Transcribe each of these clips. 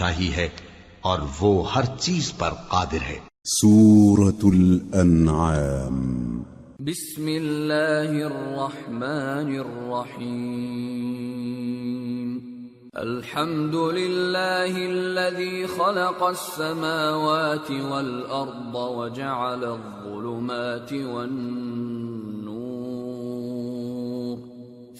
بادشاہی ہے اور وہ ہر چیز پر قادر ہے۔ سورة الأنعام بسم الله الرحمن الرحيم الحمد لله الذي خلق السماوات والأرض وجعل الظلمات والنور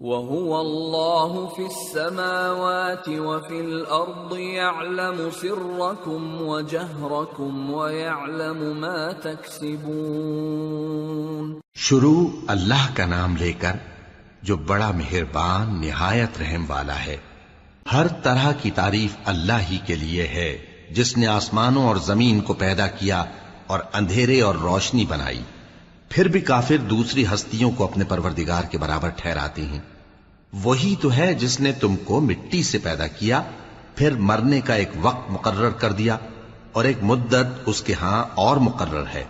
وهو الله في السماوات وفي الأرض يعلم سركم وجهركم ويعلم ما تكسبون. شروع اللہ کا نام لے کر جو بڑا مہربان نہایت رحم والا ہے۔ ہر طرح کی تعریف اللہ ہی کے لیے ہے، جس نے آسمانوں اور زمین کو پیدا کیا اور اندھیرے اور روشنی بنائی۔ پھر بھی کافر دوسری ہستیوں کو اپنے پروردگار کے برابر ٹھہراتے ہیں۔ وہی تو ہے جس نے تم کو مٹی سے پیدا کیا، پھر مرنے کا ایک وقت مقرر کر دیا اور ایک مدت اس کے ہاں اور مقرر ہے۔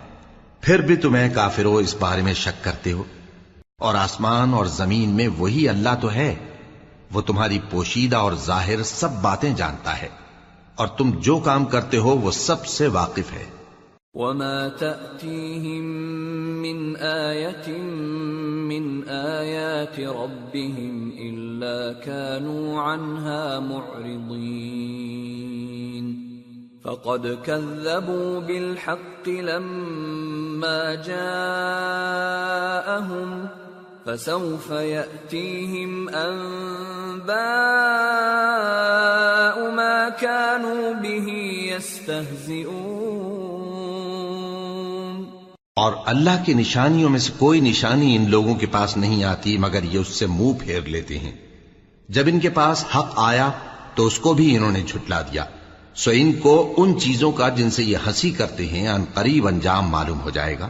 پھر بھی تمہیں کافرو اس بارے میں شک کرتے ہو۔ اور آسمان اور زمین میں وہی اللہ تو ہے۔ وہ تمہاری پوشیدہ اور ظاہر سب باتیں جانتا ہے۔ اور تم جو کام کرتے ہو وہ سب سے واقف ہے۔ وما تأتيهم من آية من آيات ربهم إلا كانوا عنها معرضين فقد كذبوا بالحق لما جاءهم فسوف يأتيهم أنباء ما كانوا به يستهزئون. اور اللہ کی نشانیوں میں سے کوئی نشانی ان لوگوں کے پاس نہیں آتی، مگر یہ اس سے منہ پھیر لیتے ہیں۔ جب ان کے پاس حق آیا، تو اس کو بھی انہوں نے جھٹلا دیا۔ سو ان کو ان چیزوں کا جن سے یہ ہنسی کرتے ہیں، ان قریب انجام معلوم ہو جائے گا۔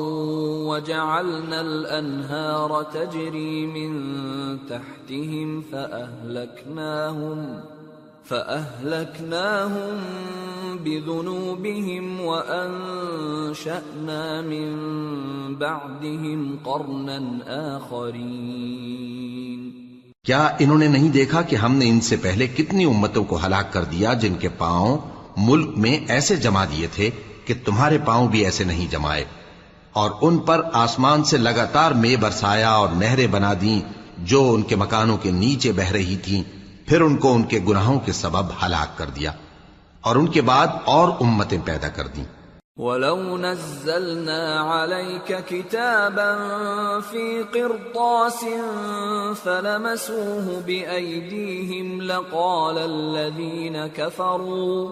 وَجَعَلْنَا الْأَنْهَارَ تَجْرِي مِن تَحْتِهِمْ فَأَهْلَكْنَاهُمْ فَأَهْلَكْنَاهُمْ بِذُنُوبِهِمْ وَأَنشَأْنَا مِن بَعْدِهِمْ قَرْنًا آخَرِينَ. کیا انہوں نے نہیں دیکھا کہ ہم نے ان سے پہلے کتنی امتوں کو ہلاک کر دیا جن کے پاؤں ملک میں ایسے جما دیے تھے کہ تمہارے پاؤں بھی ایسے نہیں جمائے؟ اور ان پر آسمان سے لگاتار میں برسایا اور نہریں بنا دیں، جو ان کے مکانوں کے نیچے بہ رہی تھیں۔ پھر ان کو ان کے گناہوں کے سبب ہلاک کر دیا اور ان کے بعد اور امتیں پیدا کر دیں۔ ولو نزلنا عليك كتابا في قرطاس فلمسوه بأيديهم لقال الذين كفروا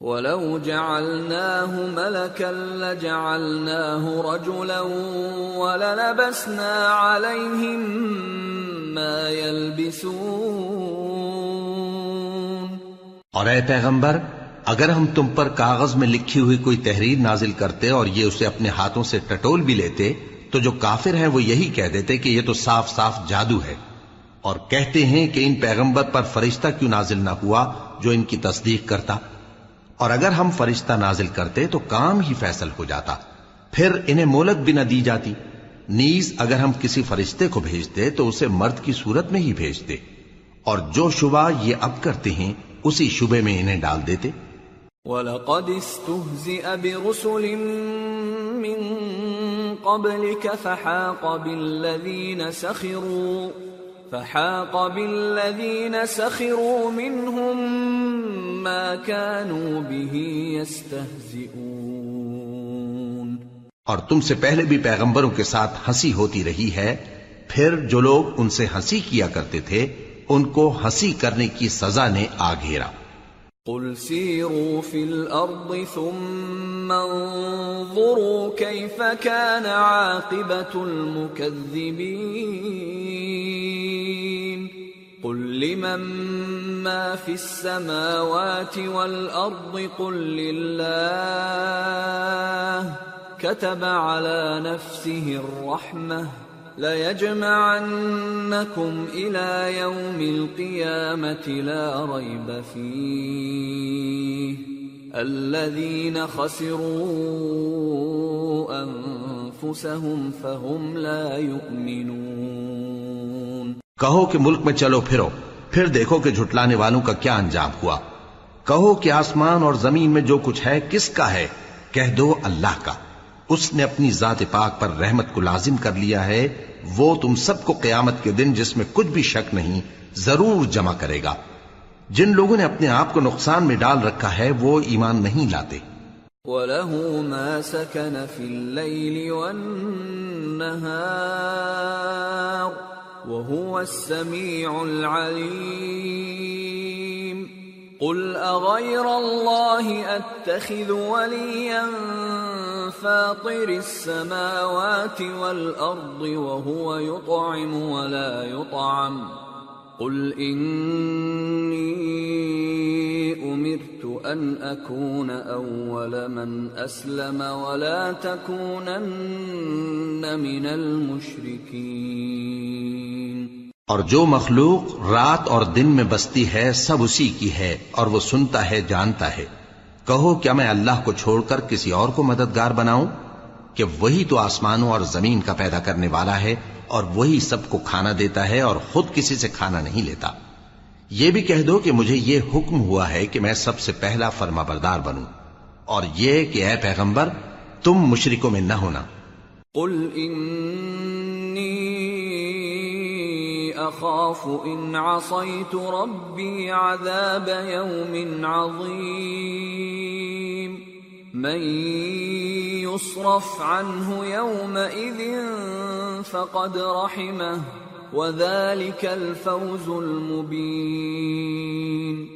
ولو جعلناه ملكا لجعلناه رجلا وللبسنا عليهم ما يلبسون اور اے پیغمبر، اگر ہم تم پر کاغذ میں لکھی ہوئی کوئی تحریر نازل کرتے اور یہ اسے اپنے ہاتھوں سے ٹٹول بھی لیتے، تو جو کافر ہیں وہ یہی کہہ دیتے کہ یہ تو صاف صاف جادو ہے۔ اور کہتے ہیں کہ ان پیغمبر پر فرشتہ کیوں نازل نہ ہوا جو ان کی تصدیق کرتا؟ اور اگر ہم فرشتہ نازل کرتے تو کام ہی فیصل ہو جاتا۔ پھر انہیں مولت بھی نہ دی جاتی۔ نیز اگر ہم کسی فرشتے کو بھیجتے تو اسے مرد کی صورت میں ہی بھیجتے۔ اور جو شبہ یہ اب کرتے ہیں، اسی شبے میں انہیں ڈال دیتے۔ وَلَقَدِ اسْتُهْزِئَ بِرُسُلٍ مِّن قَبْلِكَ فَحَاقَ بِالَّذِينَ سَخِرُوا۔ فحاق بالذين سخروا منهم ما كانوا به يستهزئون۔ اور تم سے پہلے بھی پیغمبروں کے ساتھ ہنسی ہوتی رہی ہے، پھر جو لوگ ان سے ہنسی کیا کرتے تھے، ان کو ہنسی کرنے کی سزا نے آ گھیرا۔ قل سيروا في الأرض ثم انظروا كيف كان عاقبة المكذبين قل لمن ما في السماوات والأرض قل لله كتب على نفسه الرحمة لَيَجْمَعَنَّكُمْ إِلَى يَوْمِ الْقِيَامَةِ لَا رَيْبَ فِيهِ الَّذِينَ خَسِرُوا أَنفُسَهُمْ فَهُمْ لَا يُؤْمِنُونَ کہو کہ ملک میں چلو پھرو، پھر دیکھو کہ جھٹلانے والوں کا کیا انجام ہوا۔ کہو کہ آسمان اور زمین میں جو کچھ ہے، کس کا ہے؟ کہہ دو اللہ کا۔ اس نے اپنی ذات پاک پر رحمت کو لازم کر لیا ہے، وہ تم سب کو قیامت کے دن جس میں کچھ بھی شک نہیں، ضرور جمع کرے گا۔ جن لوگوں نے اپنے آپ کو نقصان میں ڈال رکھا ہے، وہ ایمان نہیں لاتے۔ وَلَهُ مَا سَكَنَ فِي اللَّيْلِ وَالنَّهَارِ وَهُوَ السَّمِيعُ الْعَلِيمُ قل اغير الله اتخذ وليا فاطر السماوات والارض وهو يطعم ولا يطعم قل اني امرت ان اكون اول من اسلم ولا تكونن من المشركين اور جو مخلوق رات اور دن میں بستی ہے، سب اسی کی ہے اور وہ سنتا ہے، جانتا ہے۔ کہو کیا میں اللہ کو چھوڑ کر کسی اور کو مددگار بناؤں؟ کہ وہی تو آسمانوں اور زمین کا پیدا کرنے والا ہے اور وہی سب کو کھانا دیتا ہے اور خود کسی سے کھانا نہیں لیتا۔ یہ بھی کہہ دو کہ مجھے یہ حکم ہوا ہے کہ میں سب سے پہلا فرما بردار بنوں۔ اور یہ کہ اے پیغمبر، تم مشرکوں میں نہ ہونا۔ قل اخاف ان عصيت ربي عذاب يوم عظيم. من يصرف عنه يومئذ فقد رحمه، وذلك الفوز المبين.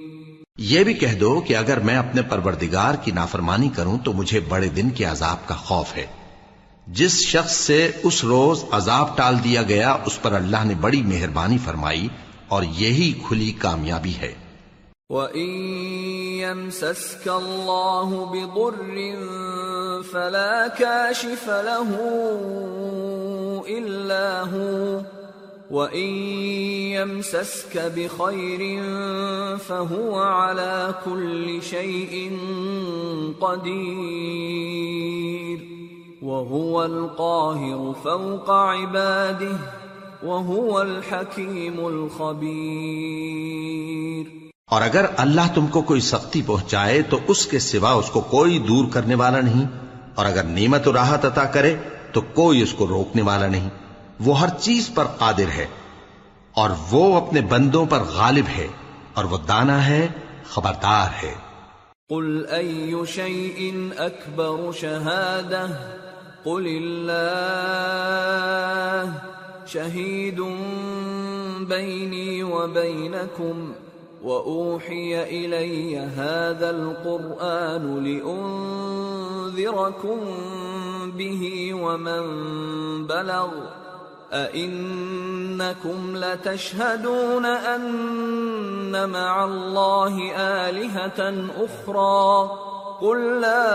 یہ بھی کہہ دو کہ اگر میں اپنے پروردگار کی نافرمانی کروں تو مجھے بڑے دن کے عذاب کا خوف ہے۔ جس شخص سے اس روز عذاب ٹال دیا گیا، اس پر اللہ نے بڑی مہربانی فرمائی اور یہی کھلی کامیابی ہے۔ وَإِن يَمْسَسْكَ اللَّهُ بِضُرٍّ فَلَا كَاشِفَ لَهُ إِلَّا هُوَ وَإِن يَمْسَسْكَ بِخَيْرٍ فَهُوَ عَلَى كُلِّ شَيْءٍ قَدِيرٌ وهو القاهر فوق عباده وهو الحكيم الخبير۔ اور اگر اللہ تم کو کوئی سختی پہنچائے تو اس کے سوا اس کو کوئی دور کرنے والا نہیں۔ اور اگر نعمت و راحت عطا کرے تو کوئی اس کو روکنے والا نہیں۔ وہ ہر چیز پر قادر ہے اور وہ اپنے بندوں پر غالب ہے اور وہ دانا ہے خبردار ہے۔ قل ای شیء اکبر شہادہ قل الله شهيد بيني وبينكم واوحي الي هذا القران لانذركم به ومن بلغ أئنكم لتشهدون أن مع الله آلهة أخرى قل لا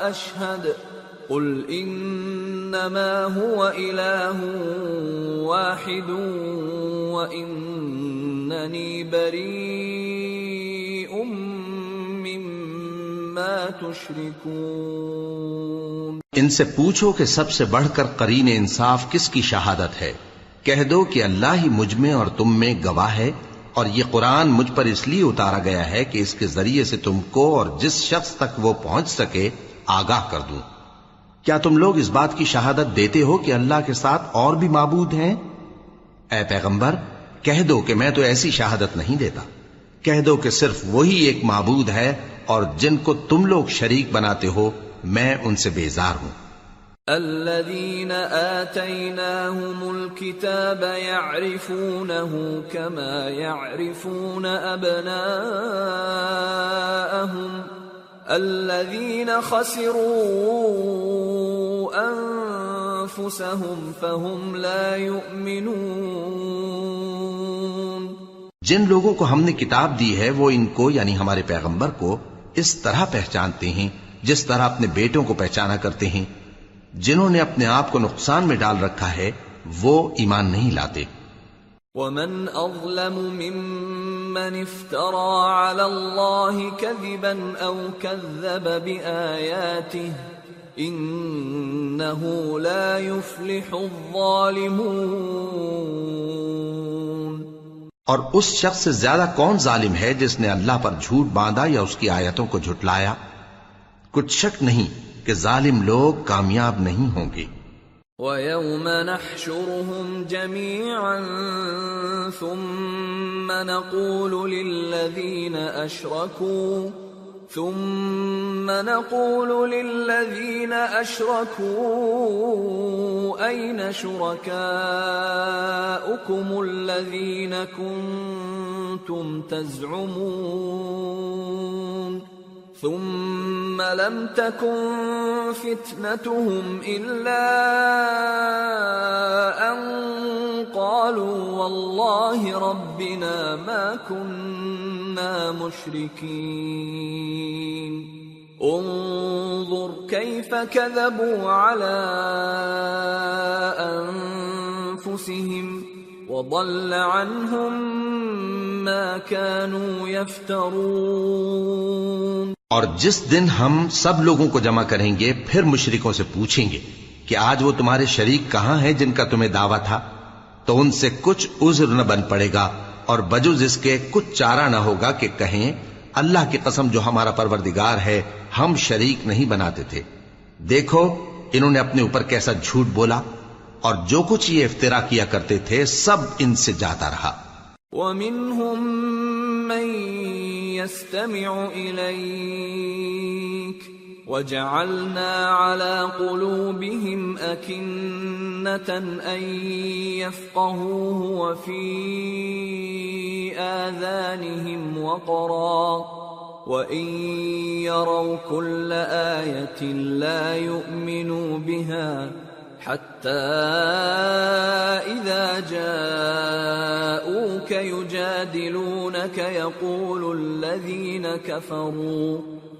اشهد قل انما هو اله واحد وانني بريء مما تشركون. ان سے پوچھو کہ سب سے بڑھ کر قرین انصاف کس کی شہادت ہے؟ کہہ دو کہ اللہ ہی مجھ میں اور تم میں گواہ ہے اور یہ قرآن مجھ پر اس لیے اتارا گیا ہے کہ اس کے ذریعے سے تم کو اور جس شخص تک وہ پہنچ سکے، آگاہ کر دوں۔ کیا تم لوگ اس بات کی شہادت دیتے ہو کہ اللہ کے ساتھ اور بھی معبود ہیں؟ اے پیغمبر، کہہ دو کہ میں تو ایسی شہادت نہیں دیتا۔ کہہ دو کہ صرف وہی ایک معبود ہے اور جن کو تم لوگ شریک بناتے ہو، میں ان سے بیزار ہوں۔ الذين آتيناهم الكتاب يعرفونه كما يعرفون أبناءهم الذين خسروا أنفسهم فهم لا يؤمنون جن لوگوں کو ہم نے کتاب دی ہے، وہ ان کو یعنی ہمارے پیغمبر کو، اس طرح پہچانتے ہیں، جس طرح اپنے بیٹوں کو پہچانا کرتے ہیں۔ جنہوں نے اپنے آپ کو نقصان میں ڈال رکھا ہے وہ ایمان نہیں لاتے۔ ومن اظلم ممن افترى على الله كذبا او كذب بآياته انه لا يفلح الظالمون۔ اور اس شخص سے زیادہ کون ظالم ہے جس نے اللہ پر جھوٹ باندھا یا اس کی آیتوں کو جھٹلایا؟ کچھ شک نہیں۔ کہ ظالم لوگ کامیاب نہیں ہوں گے۔ وَيَوْمَ نَحْشُرُهُمْ جَمِيعًا ثُمَّ نَقُولُ لِلَّذِينَ أَشْرَكُوا، ثُمَّ نَقُولُ لِلَّذِينَ أَشْرَكُوا، أَيْنَ شُرَكَاؤُكُمُ الَّذِينَ كُنتُمْ تَزْعُمُونَ ثم لم تكن فتنتهم إلا أن قالوا والله ربنا ما كنا مشركين. انظر كيف كذبوا على أنفسهم وضل عنهم ما كانوا يفترون. اور جس دن ہم سب لوگوں کو جمع کریں گے، پھر مشرکوں سے پوچھیں گے کہ آج وہ تمہارے شریک کہاں ہیں جن کا تمہیں دعویٰ تھا؟ تو ان سے کچھ عذر نہ بن پڑے گا اور بجز اس کے کچھ چارہ نہ ہوگا کہ کہیں، اللہ کی قسم جو ہمارا پروردگار ہے، ہم شریک نہیں بناتے تھے۔ دیکھو، انہوں نے اپنے اوپر کیسا جھوٹ بولا اور جو کچھ یہ افطرا کیا کرتے تھے، سب ان سے جاتا رہا۔ ومنهم من يستمع إليك. وجعلنا على قلوبهم أكنة أن يفقهوه وفي آذانهم وقرا. وإن يروا كل آية لا يؤمنوا بها حتى إذا جاءوك يجادلونك يقول الذين كفروا،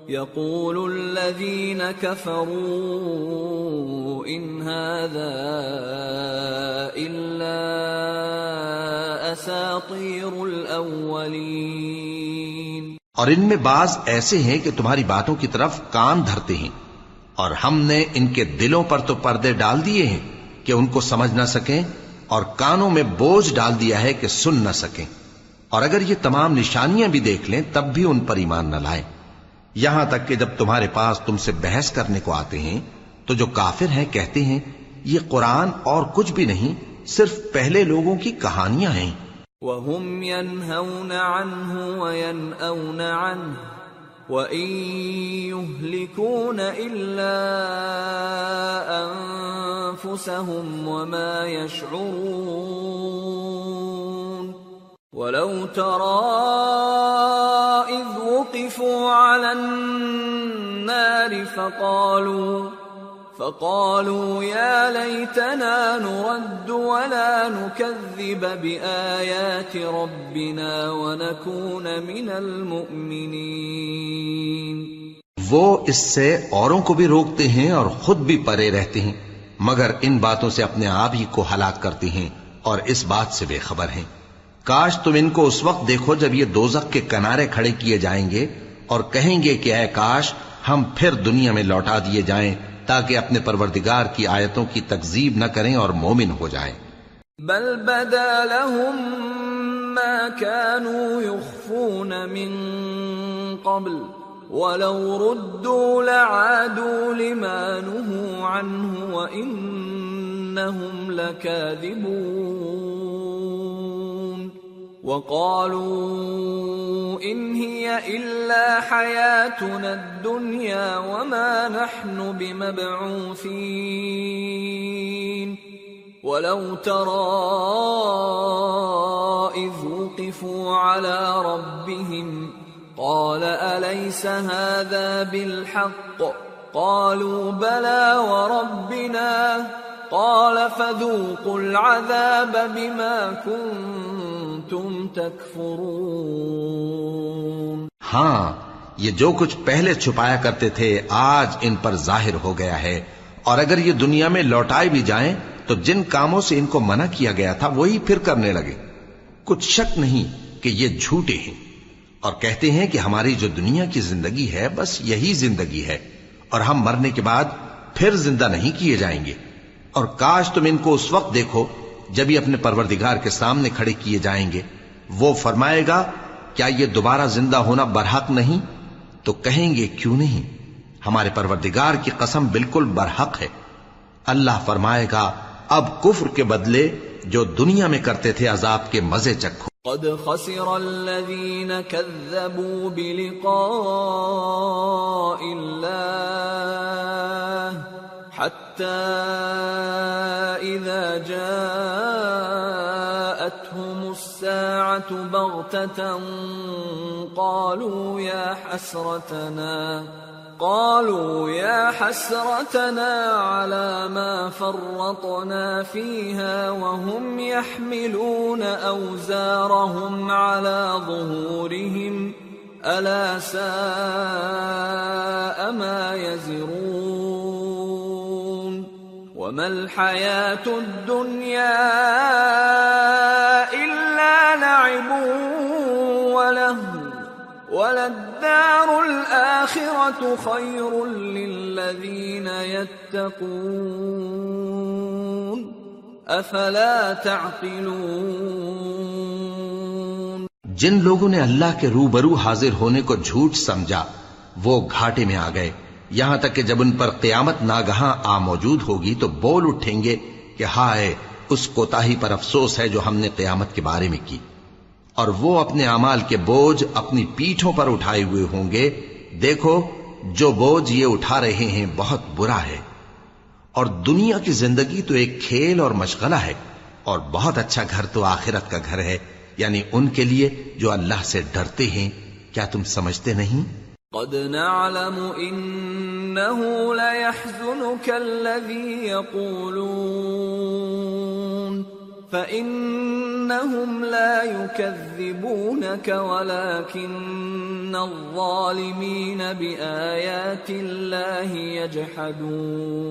يقول الذين كفروا إن هذا إلا أساطير الأولين. اور ان میں بعض ایسے ہیں کہ تمہاری باتوں کی طرف کان دھرتے ہیں۔ اور ہم نے ان کے دلوں پر تو پردے ڈال دیے ہیں کہ ان کو سمجھ نہ سکیں اور کانوں میں بوجھ ڈال دیا ہے کہ سن نہ سکیں۔ اور اگر یہ تمام نشانیاں بھی دیکھ لیں، تب بھی ان پر ایمان نہ لائیں۔ یہاں تک کہ جب تمہارے پاس تم سے بحث کرنے کو آتے ہیں، تو جو کافر ہیں کہتے ہیں، یہ قرآن اور کچھ بھی نہیں، صرف پہلے لوگوں کی کہانیاں ہیں۔ وهم ينهون عنه وينأون عنه۔ وَإِن يهلكون إلا أنفسهم وما يشعرون ولو ترى إذ وقفوا على النار فقالوا يا ليتنا نرد ولا نكذب بآيات ربنا ونكون من المؤمنين. وہ اس سے اوروں کو بھی روکتے ہیں اور خود بھی پرے رہتے ہیں، مگر ان باتوں سے اپنے آپ ہی کو ہلاک کرتے ہیں اور اس بات سے بے خبر ہیں۔ کاش تم ان کو اس وقت دیکھو جب یہ دوزخ کے کنارے کھڑے کیے جائیں گے اور کہیں گے کہ اے کاش، ہم پھر دنیا میں لوٹا دیے جائیں۔ تاکہ اپنے پروردگار کی آیتوں کی تکذیب نہ کریں اور مومن ہو جائیں۔ بل بدا لهم ما كانوا يخفون من قبل ولو ردوا لعادوا لما نهوا عنه وإنهم لكاذبون۔ وقالوا إن هي إلا حياتنا الدنيا وما نحن بمبعوثين. ولو ترى إذ وقفوا على ربهم قال أليس هذا بالحق؟ قالوا بلى وربنا قال فذوقوا العذاب بما كنتم تكفرون. ہاں یہ جو کچھ پہلے چھپایا کرتے تھے آج ان پر ظاہر ہو گیا ہے۔ اور اگر یہ دنیا میں لوٹائے بھی جائیں، تو جن کاموں سے ان کو منع کیا گیا تھا، وہی پھر کرنے لگے۔ کچھ شک نہیں کہ یہ جھوٹے ہیں۔ اور کہتے ہیں کہ ہماری جو دنیا کی زندگی ہے، بس یہی زندگی ہے۔ اور ہم مرنے کے بعد پھر زندہ نہیں کیے جائیں گے۔ اور کاش تم ان کو اس وقت دیکھو جب یہ اپنے پروردگار کے سامنے کھڑے کیے جائیں گے۔ وہ فرمائے گا، کیا یہ دوبارہ زندہ ہونا برحق نہیں؟ تو کہیں گے، کیوں نہیں؟ ہمارے پروردگار کی قسم بالکل برحق ہے۔ اللہ فرمائے گا، اب کفر کے بدلے جو دنیا میں کرتے تھے عذاب کے مزے چکھو۔ قد خسر الذين كذبوا بلقاء الله حتى إذا جاءتهم الساعة بغتة قالوا يا حسرتنا، قالوا يا حسرتنا على ما فرطنا فيها وهم يحملون أوزارهم على ظهورهم، ألا ساء ما يزرون. وما الحياة الدنيا إلا لعب ولهو وللدار الآخرة خير للذين يتقون أفلا تعقلون جن لوگوں نے اللہ کے روبرو حاضر ہونے کو جھوٹ سمجھا، وہ گھاٹے میں آ گئے۔ یہاں تک کہ جب ان پر قیامت ناگہاں آ موجود ہوگی تو بول اٹھیں گے کہ ہائے، اس کوتاہی پر افسوس ہے جو ہم نے قیامت کے بارے میں کی۔ اور وہ اپنے اعمال کے بوجھ اپنی پیٹھوں پر اٹھائے ہوئے ہوں گے۔ دیکھو، جو بوجھ یہ اٹھا رہے ہیں بہت برا ہے۔ اور دنیا کی زندگی تو ایک کھیل اور مشغلہ ہے۔ اور بہت اچھا گھر تو آخرت کا گھر ہے۔ یعنی ان کے لیے جو اللہ سے ڈرتے ہیں، کیا تم سمجھتے نہیں؟ قد نعلم إنه ليحزنك الذي يقولون فإنهم لا يكذبونك ولكن الظالمين بآيات الله يجحدون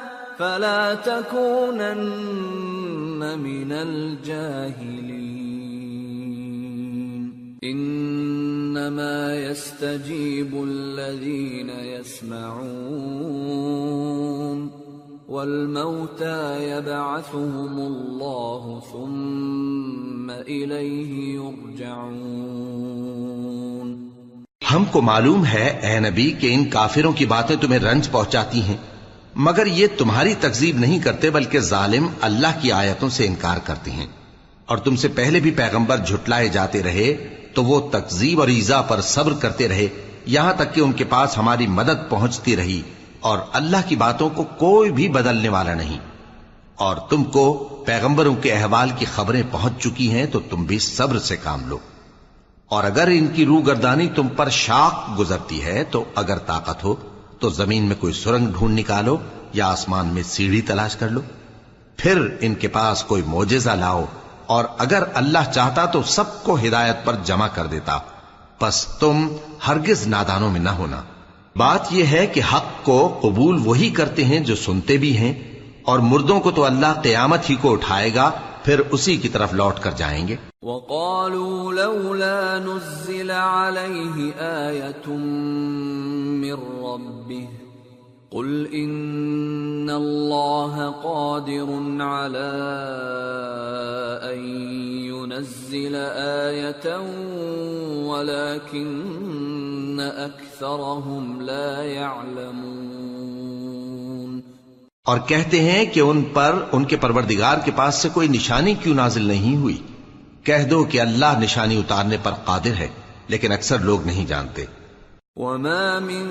فلا تكونن من الجاهلين. انما يستجيب الذين يسمعون. والموتى يبعثهم الله ثم اليه يرجعون. ہم کو معلوم ہے اے نبی کہ ان کافروں کی باتیں تمہیں رنج پہنچاتی ہیں۔ مگر یہ تمہاری تکذیب نہیں کرتے بلکہ ظالم اللہ کی آیتوں سے انکار کرتے ہیں۔ اور تم سے پہلے بھی پیغمبر جھٹلائے جاتے رہے تو وہ تکذیب اور ایزا پر صبر کرتے رہے، یہاں تک کہ ان کے پاس ہماری مدد پہنچتی رہی اور اللہ کی باتوں کو کوئی بھی بدلنے والا نہیں۔ اور تم کو پیغمبروں کے احوال کی خبریں پہنچ چکی ہیں تو تم بھی صبر سے کام لو۔ اور اگر ان کی روح گردانی تم پر شاق گزرتی ہے تو اگر طاقت ہو تو زمین میں کوئی سرنگ ڈھونڈ نکالو یا آسمان میں سیڑھی تلاش کر لو۔ پھر ان کے پاس کوئی موجزہ لاؤ اور اگر اللہ چاہتا تو سب کو ہدایت پر جمع کر دیتا۔ پس تم ہرگز نادانوں میں نہ ہونا۔ بات یہ ہے کہ حق کو قبول وہی کرتے ہیں جو سنتے بھی ہیں اور مردوں کو تو اللہ قیامت ہی کو اٹھائے گا پھر اسی کی طرف لوٹ کر جائیں گے۔ وقالوا لولا نزل عليه آية من ربه، قل إن الله قادر على أن ينزل آية ولكن أكثرهم لا يعلمون۔ اور کہتے ہیں کہ ان پر، ان کے پروردگار کے پاس سے کوئی نشانی کیوں نازل نہیں ہوئی؟ کہہ دو کہ اللہ نشانی اتارنے پر قادر ہے، لیکن اکثر لوگ نہیں جانتے۔ وما من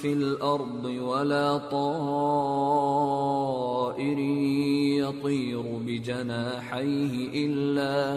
في الأرض ولا طائر يطير بجناحيه إلا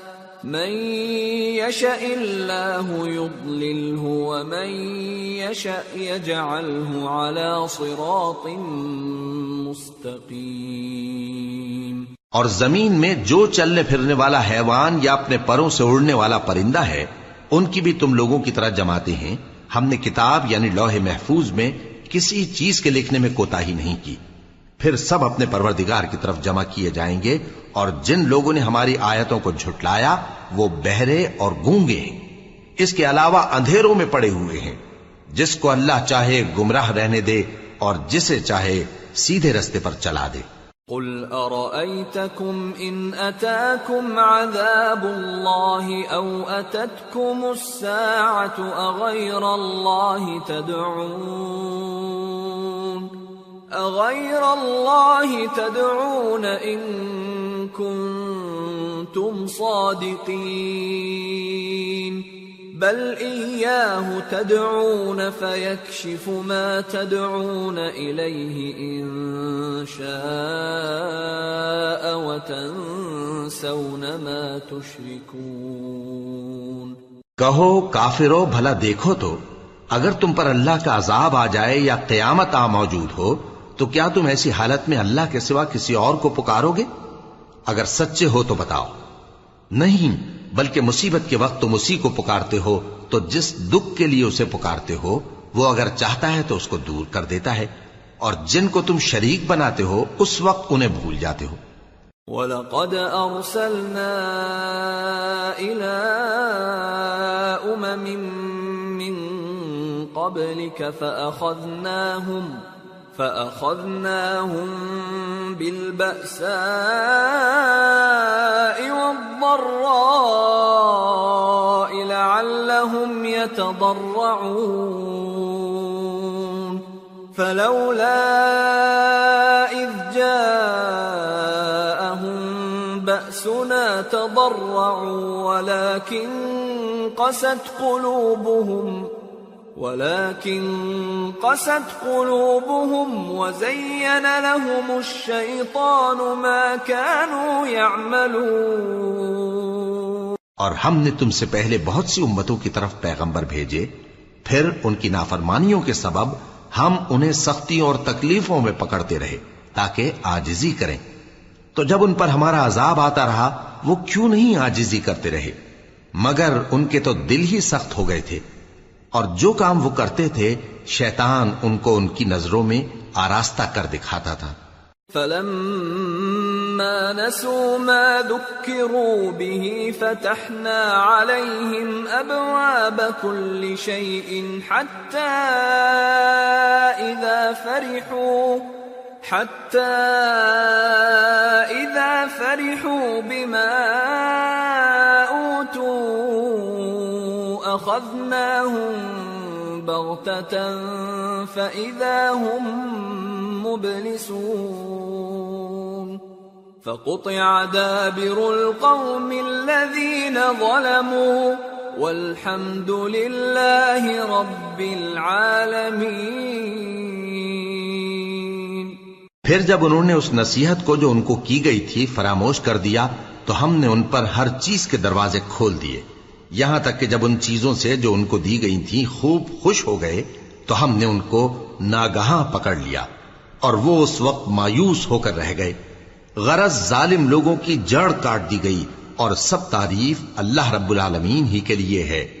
من يشاء الله يضلله ومن يشاء يجعله على صراط مستقيم. اور زمین میں جو چلنے پھرنے والا حیوان یا اپنے پروں سے اڑنے والا پرندہ ہے، ان کی بھی تم لوگوں کی طرح جماتے ہیں۔ ہم نے کتاب یعنی لوح محفوظ میں کسی چیز کے لکھنے میں کوتا ہی نہیں کی۔ پھر سب اپنے پروردگار کی طرف جمع کیے جائیں گے اور جن لوگوں نے ہماری آیتوں کو جھٹلایا، وہ بہرے اور گونگے ہیں۔ اس کے علاوہ اندھیروں میں پڑے ہوئے ہیں۔ جس کو اللہ چاہے گمراہ رہنے دے اور جسے چاہے سیدھے رستے پر چلا دے۔ قل أرأيتكم إن أتاكم عذاب الله أو أتتكم الساعة أغير الله تدعون؟ أغير الله تدعون إن كنتم صادقين بل إياه تدعون فيكشف ما تدعون إليه إن شاء وتنسون ما تشركون کہو، کافرو، بھلا دیکھو تو، اگر تم پر اللہ کا عذاب آ جائے یا قیامت آ موجود ہو تو کیا تم ایسی حالت میں اللہ کے سوا کسی اور کو پکارو گے؟ اگر سچے ہو تو بتاؤ۔ نہیں، بلکہ مصیبت کے وقت تم اسی کو پکارتے ہو، تو جس دکھ کے لیے اسے پکارتے ہو، وہ اگر چاہتا ہے تو اس کو دور کر دیتا ہے۔ اور جن کو تم شریک بناتے ہو، اس وقت انہیں بھول جاتے ہو۔ وَلَقَدْ أَرْسَلْنَا إِلَىٰ أُمَمٍ مِّن قَبْلِكَ فَأَخَذْنَاهُمْ فأخذناهم بالبأساء والضراء لعلهم يتضرعون فلولا إذ جاءهم بأسنا تضرعوا ولكن قست قلوبهم ولكن قست قلوبهم وزين لهم الشيطان ما كانوا يعملون. اور ہم نے تم سے پہلے بہت سی امتوں کی طرف پیغمبر بھیجے، پھر ان کی نافرمانیوں کے سبب ہم انہیں سختیوں اور تکلیفوں میں پکڑتے رہے تاکہ آجزی کریں۔ تو جب ان پر ہمارا عذاب آتا رہا، وہ کیوں نہیں آجزی کرتے رہے؟ مگر ان کے تو دل ہی سخت ہو گئے تھے۔ اور جو کام وہ کرتے تھے، شیطان ان کو ان کی نظروں میں آراستہ کر دکھاتا تھا۔ فلما نسوا ما ذكروا به فتحنا عليهم ابواب كل شيء حتى اذا فرحوا، حتى اذا فرحوا بما اوتوا اخذناهم بغتة فإذا هم مبلسون فقطع دابر القوم الذين ظلموا والحمد لله رب العالمين پھر جب انہوں نے اس نصیحت کو جو ان کو کی گئی تھی فراموش کر دیا، تو ہم نے ان پر ہر چیز کے دروازے کھول دیے۔ یہاں تک کہ جب ان چیزوں سے جو ان کو دی گئی تھیں خوب خوش ہو گئے، تو ہم نے ان کو ناگہاں پکڑ لیا اور وہ اس وقت مایوس ہو کر رہ گئے۔ غرض ظالم لوگوں کی جڑ کاٹ دی گئی اور سب تعریف اللہ رب العالمین ہی کے لیے ہے۔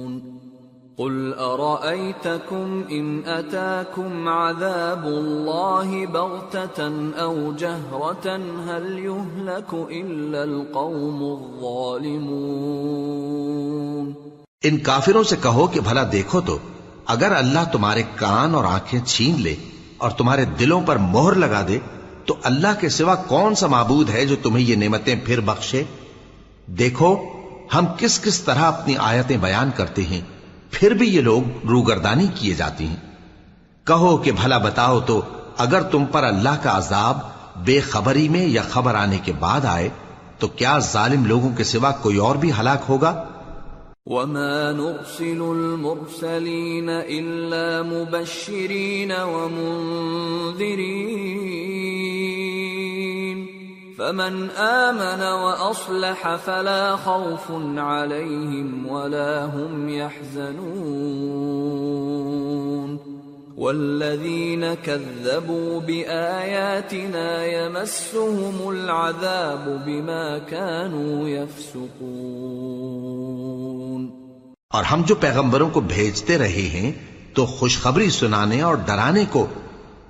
قل أرأيتكم إن أتاكم عذاب الله بغتة أو جهرة هل يهلك إلا القوم الظالمون ان کافروں سے کہو کہ بھلا دیکھو تو، اگر اللہ تمہارے کان اور آنکھیں چھین لے اور تمہارے دلوں پر مہر لگا دے، تو اللہ کے سوا کون سا معبود ہے جو تمہیں یہ نعمتیں پھر بخشے؟ دیکھو، ہم کس کس طرح اپنی آیتیں بیان کرتے ہیں۔ پھر بھی یہ لوگ روگردانی کیے جاتی ہیں۔ کہو کہ بھلا بتاؤ تو اگر تم پر اللہ کا عذاب بے خبری میں یا خبر آنے کے بعد آئے، تو کیا ظالم لوگوں کے سوا کوئی اور بھی ہلاک ہوگا؟ وما نرسل المرسلين إلا مبشرين ومنذرين فمن آمن وأصلح فلا خوف عليهم ولا هم يحزنون. والذين كذبوا بآياتنا يمسهم العذاب بما كانوا يفسقون. اور ہم جو پیغمبروں کو بھیجتے رہے ہیں تو خوشخبری سنانے اور ڈرانے کو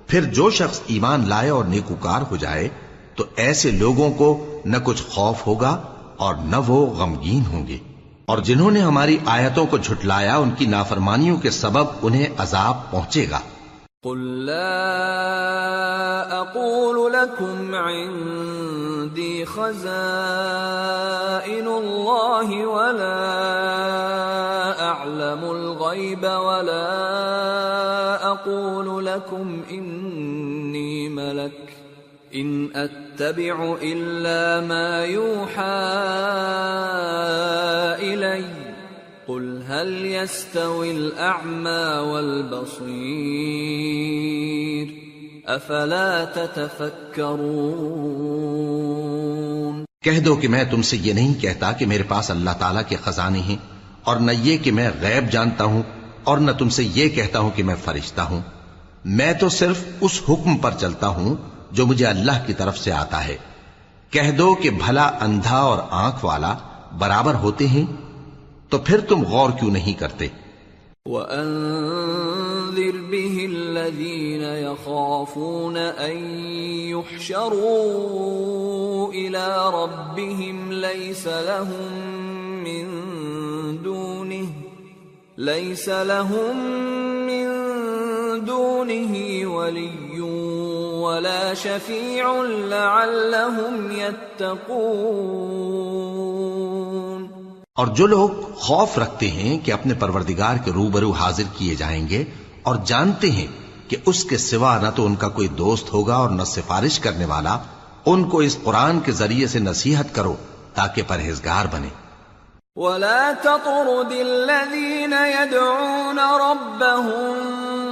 پھر جو شخص ایمان لائے اور نیکوکار ہو جائے تو ایسے لوگوں کو نہ کچھ خوف ہوگا اور نہ وہ غمگین ہوں گے۔ اور جنہوں نے ہماری آیتوں کو جھٹلایا، ان کی نافرمانیوں کے سبب انہیں عذاب پہنچے گا۔ قل لا اقول لكم عندي خزائن الله ولا اعلم الغيب ولا اقول لكم اني ملك ان اتبع الا ما يوحى الي قل هل يستوي الاعمى والبصير افلا تتفكرون کہہ دو کہ میں تم سے یہ نہیں کہتا کہ میرے پاس اللہ تعالیٰ کے خزانے ہیں اور نہ یہ کہ میں غیب جانتا ہوں اور نہ تم سے یہ کہتا ہوں کہ میں فرشتہ ہوں میں تو صرف اس حکم پر چلتا ہوں جو مجھے اللہ کی طرف سے آتا ہے۔ کہہ دو کہ بھلا اندھا اور آنکھ والا برابر ہوتے ہیں، تو پھر تم غور کیوں نہیں کرتے؟ وأنذر به الذين يخافون أن يحشروا إلى ربهم ليس لهم من دونه، ليس لهم من دونه ولي ولا شفيع لعلهم يتقون. اور جو لوگ خوف رکھتے ہیں کہ اپنے پروردگار کے روبرو حاضر کیے جائیں گے اور جانتے ہیں کہ اس کے سوا نہ تو ان کا کوئی دوست ہوگا اور نہ سفارش کرنے والا ان کو اس قرآن کے ذریعے سے نصیحت کرو تاکہ پرہیزگار بنے۔ ولا تطرد الذين يدعون ربهم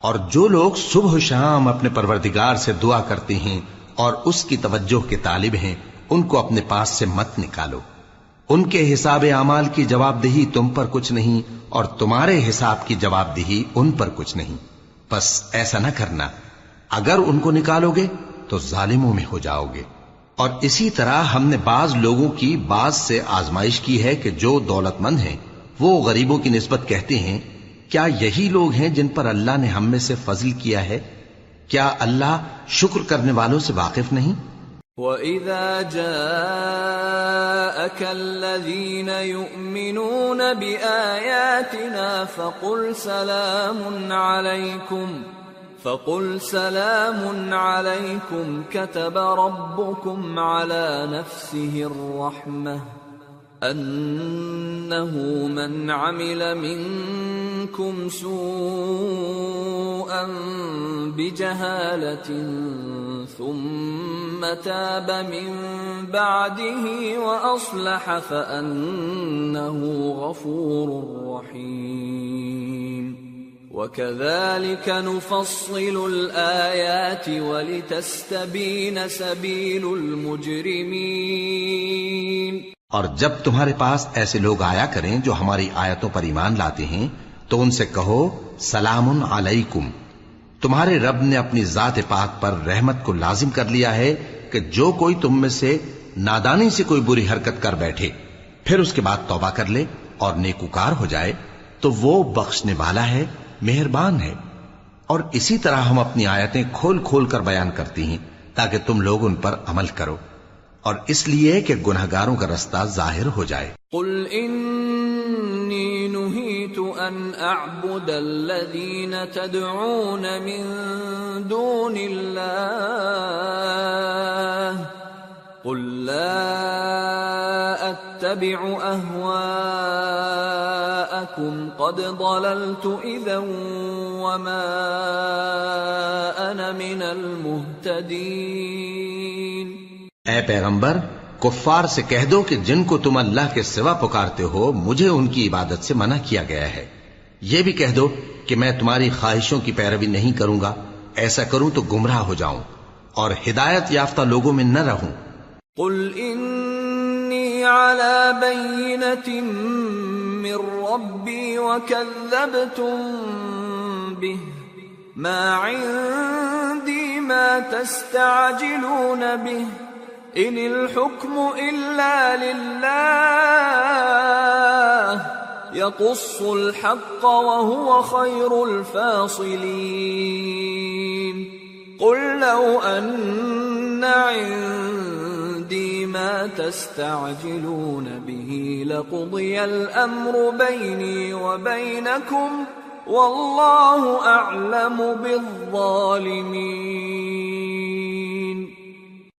اور جو لوگ صبح و شام اپنے پروردگار سے دعا کرتے ہیں اور اس کی توجہ کے طالب ہیں، ان کو اپنے پاس سے مت نکالو۔ ان کے حساب اعمال کی جواب دہی تم پر کچھ نہیں اور تمہارے حساب کی جواب دہی ان پر کچھ نہیں۔ بس ایسا نہ کرنا۔ اگر ان کو نکالو گے تو ظالموں میں ہو جاؤ گے۔ اور اسی طرح ہم نے بعض لوگوں کی بعض سے آزمائش کی ہے کہ جو دولت مند ہیں، وہ غریبوں کی نسبت کہتے ہیں کیا یہی لوگ ہیں جن پر اللہ نے ہم میں سے فضل کیا ہے؟ کیا اللہ شکر کرنے والوں سے واقف نہیں؟ وَإِذَا جَاءَكَ الَّذِينَ يُؤْمِنُونَ بِآيَاتِنَا فَقُلْ سَلَامٌ عَلَيْكُمْ، فَقُلْ سَلَامٌ عَلَيْكُمْ، كَتَبَ رَبُّكُمْ عَلَى نَفْسِهِ الرَّحْمَةِ أَنَّهُ مَنْ عَمِلَ مِنْكُمْ سُوءًا بِجَهَالَةٍ ثُمَّ تَابَ مِنْ بَعْدِهِ وَأَصْلَحَ فَأَنَّهُ غَفُورٌ رَحِيمٌ. وَكَذَلِكَ نُفَصِّلُ الْآيَاتِ وَلِتَسْتَبِينَ سَبِيلُ الْمُجْرِمِينَ. اور جب تمہارے پاس ایسے لوگ آیا کریں جو ہماری آیتوں پر ایمان لاتے ہیں، تو ان سے کہو، سلام علیکم۔ تمہارے رب نے اپنی ذات پاک پر رحمت کو لازم کر لیا ہے کہ جو کوئی تم میں سے نادانی سے کوئی بری حرکت کر بیٹھے، پھر اس کے بعد توبہ کر لے اور نیکوکار ہو جائے، تو وہ بخشنے والا ہے، مہربان ہے۔ اور اسی طرح ہم اپنی آیتیں کھول کھول کر بیان کرتی ہیں تاکہ تم لوگ ان پر عمل کرو۔ اور اس لیے کہ گناہگاروں کا رستہ ظاہر ہو جائے۔ قل انی نہیت ان اعبد الذین تدعون من دون اللہ قل لا اتبع اہواءکم قد ضللت اذا وما انا من المہتدین اے پیغمبر، کفار سے کہہ دو کہ جن کو تم اللہ کے سوا پکارتے ہو، مجھے ان کی عبادت سے منع کیا گیا ہے۔ یہ بھی کہہ دو کہ میں تمہاری خواہشوں کی پیروی نہیں کروں گا، ایسا کروں تو گمراہ ہو جاؤں اور ہدایت یافتہ لوگوں میں نہ رہوں۔ قل انی على بینت من ربی وکذبتم به ما عندي ما تستعجلون به ان الحكم الا لله يقص الحق وهو خير الفاصلين قل لو ان عندي ما تستعجلون به لقضي الامر بيني وبينكم والله اعلم بالظالمين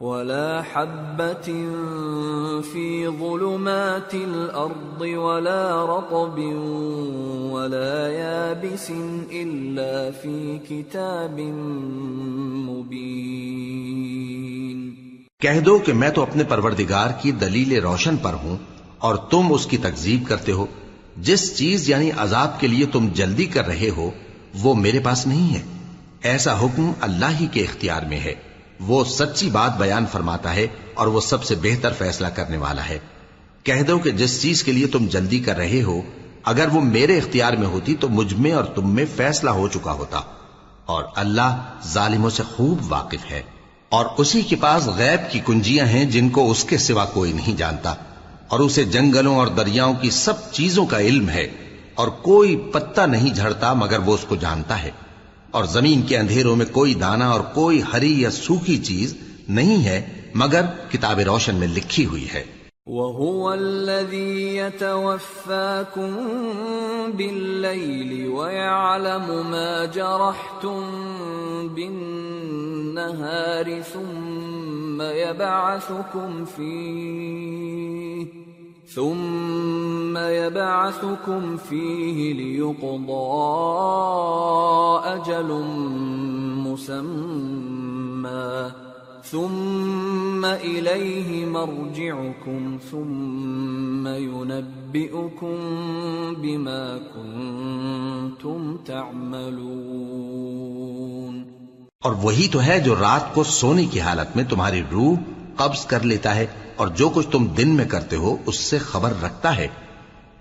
ولا حبة في ظلمات الأرض ولا رطب ولا يابس إلا في كتاب مبين. کہہ دو کہ میں تو اپنے پروردگار کی دلیل روشن پر ہوں اور تم اس کی تکذیب کرتے ہو۔ جس چیز یعنی عذاب کے لیے تم جلدی کر رہے ہو، وہ میرے پاس نہیں ہے۔ ایسا حکم اللہ ہی کے اختیار میں ہے۔ وہ سچی بات بیان فرماتا ہے اور وہ سب سے بہتر فیصلہ کرنے والا ہے۔ کہہ دو کہ جس چیز کے لیے تم جلدی کر رہے ہو، اگر وہ میرے اختیار میں ہوتی تو مجھ میں اور تم میں فیصلہ ہو چکا ہوتا۔ اور اللہ ظالموں سے خوب واقف ہے۔ اور اسی کے پاس غیب کی کنجیاں ہیں جن کو اس کے سوا کوئی نہیں جانتا۔ اور اسے جنگلوں اور دریاؤں کی سب چیزوں کا علم ہے۔ اور کوئی پتا نہیں جھڑتا مگر وہ اس کو جانتا ہے۔ اور زمین کے اندھیروں میں کوئی دانا اور کوئی ہری یا سوکھی چیز نہیں ہے، مگر کتاب روشن میں لکھی ہوئی ہے۔ وهو الذي يتوفاكم بالليل ويعلم ما جرحتم بالنهار ثم يبعثكم فيه ثم يبعثكم فيه ليقضى أجل مسمى. ثم إليه مرجعكم، ثم ينبئكم بما كنتم تعملون. اور وہی تو ہے جو رات کو سونے کی حالت میں تمہاری روح قبض کر لیتا ہے اور جو کچھ تم دن میں کرتے ہو اس سے خبر رکھتا ہے۔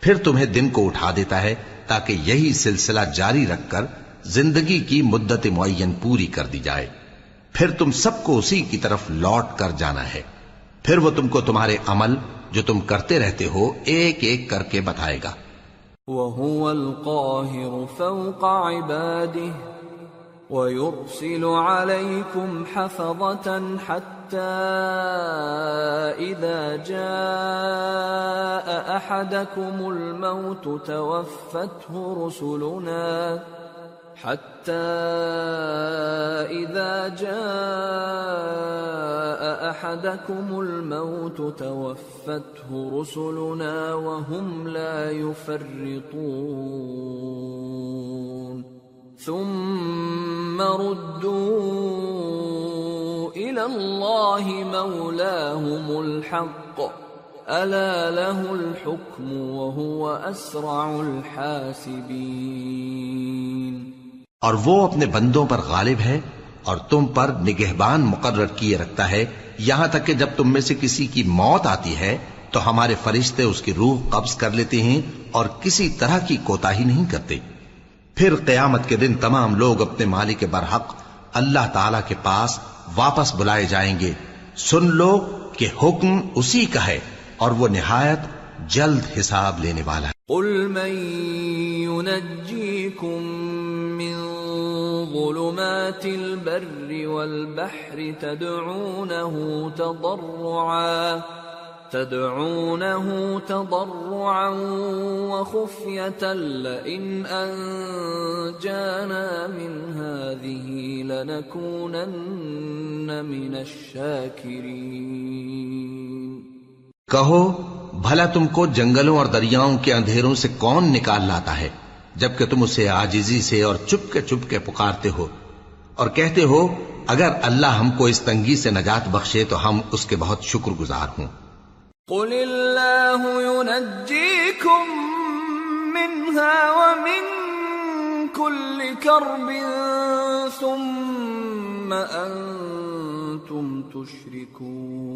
پھر تمہیں دن کو اٹھا دیتا ہے تاکہ یہی سلسلہ جاری رکھ کر زندگی کی مدت معین پوری کر دی جائے۔ پھر تم سب کو اسی کی طرف لوٹ کر جانا ہے۔ پھر وہ تم کو تمہارے عمل جو تم کرتے رہتے ہو ایک ایک کر کے بتائے گا۔ وهو القاهر فوق عباده ويرسل عليكم حفظة حتى إذا جاء أحدكم الموت توفته رسلنا. حتى إذا جاء أحدكم الموت توفته رسلنا وهم لا يفرطون. ثم ردوا إلى الله مولاهم الحق. ألا له الحكم وهو أسرع الحاسبين. اور وہ اپنے بندوں پر غالب ہے اور تم پر نگہبان مقرر کیے رکھتا ہے، یہاں تک کہ جب تم میں سے کسی کی موت آتی ہے، تو ہمارے فرشتے اس کی روح قبض کر لیتے ہیں اور کسی طرح کی کوتاہی نہیں کرتے۔ پھر قیامت کے دن تمام لوگ اپنے مالک برحق اللہ تعالی کے پاس واپس بلائے جائیں گے۔ سن لو کہ حکم اسی کا ہے اور وہ نہایت جلد حساب لینے والا ہے۔ قل من ينجيكم من ظلمات البر والبحر تدعونه تضرعا۔ تدعونه تضرعا وخفية لئن أنجانا من هذه لنكونن من الشاكرين. کہو، بھلا تم کو جنگلوں اور دریاؤں کے اندھیروں سے کون نکال لاتا ہے، جبکہ تم اسے آجزی سے اور چپ کے چپ کے پکارتے ہو۔ اور کہتے ہو، اگر اللہ ہم کو اس تنگی سے نجات بخشے تو ہم اس کے بہت شکر گزار ہوں۔ قل الله ينجيكم منها ومن كل كرب ثم أنتم تشركون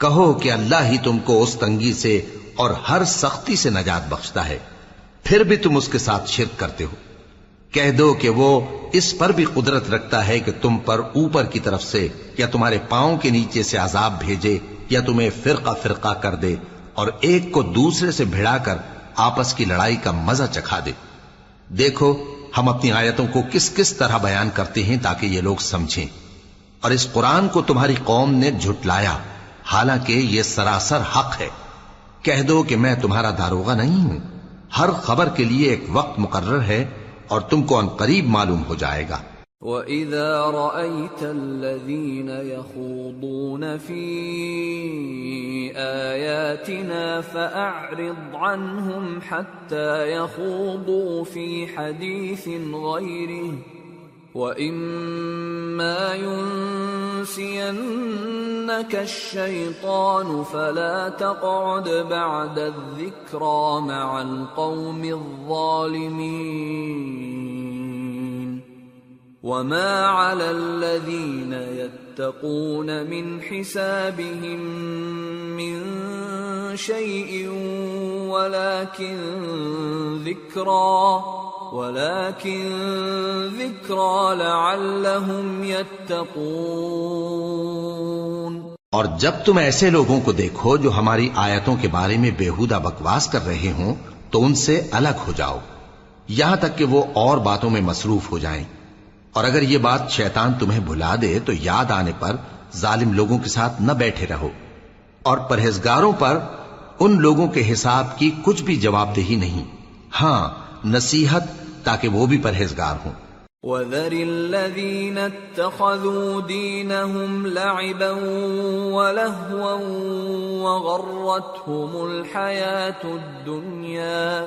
کہو کہ اللہ ہی تم کو اس تنگی سے اور ہر سختی سے نجات بخشتا ہے۔ پھر بھی تم اس کے ساتھ شرک کرتے ہو۔ کہہ دو کہ وہ اس پر بھی قدرت رکھتا ہے کہ تم پر اوپر کی طرف سے یا تمہارے پاؤں کے نیچے سے عذاب بھیجے یا تمہیں فرقہ فرقہ کر دے اور ایک کو دوسرے سے بھڑا کر آپس کی لڑائی کا مزہ چکھا دے۔ دیکھو، ہم اپنی آیتوں کو کس کس طرح بیان کرتے ہیں تاکہ یہ لوگ سمجھیں۔ اور اس قرآن کو تمہاری قوم نے جھٹلایا۔ حالانکہ یہ سراسر حق ہے۔ کہہ دو کہ میں تمہارا داروغہ نہیں ہوں۔ ہر خبر کے لیے ایک وقت مقرر ہے اور تم کو ان قریب معلوم ہو جائے گا۔ وَإِذَا رَأَيْتَ الَّذِينَ يَخُوضُونَ فِي آيَاتِنَا فَأَعْرِضْ عَنْهُمْ حَتَّى يَخُوضُوا فِي حَدِيثٍ غَيْرِهِ۔ وَإِمَّا يُنْسِيَنَّكَ الشَّيْطَانُ فَلَا تَقْعُدْ بَعْدَ الذِّكْرَى مَعَ الْقَوْمِ الظَّالِمِينَ وَمَا عَلَى الَّذِينَ يَتَّقُونَ مِنْ حِسَابِهِمْ مِنْ شَيْءٍ وَلَكِنْ ذِكْرَى ولكن ذكرى لعلهم يتقون اور جب تم ایسے لوگوں کو دیکھو جو ہماری آیتوں کے بارے میں بےحودہ بکواس کر رہے ہوں، تو ان سے الگ ہو جاؤ۔ یہاں تک کہ وہ اور باتوں میں مصروف ہو جائیں۔ اور اگر یہ بات شیطان تمہیں بھلا دے، تو یاد آنے پر ظالم لوگوں کے ساتھ نہ بیٹھے رہو۔ اور پرہیزگاروں پر ان لوگوں کے حساب کی کچھ بھی جواب دہی نہیں۔ ہاں نصیحت تاکہ وہ بھی پرہیزگار ہوں۔ وَذَرِ الَّذِينَ اتَّخَذُوا دِينَهُمْ لَعِبًا وَلَهْوًا وَغَرَّتْهُمُ الْحَيَاةُ الدُّنْيَا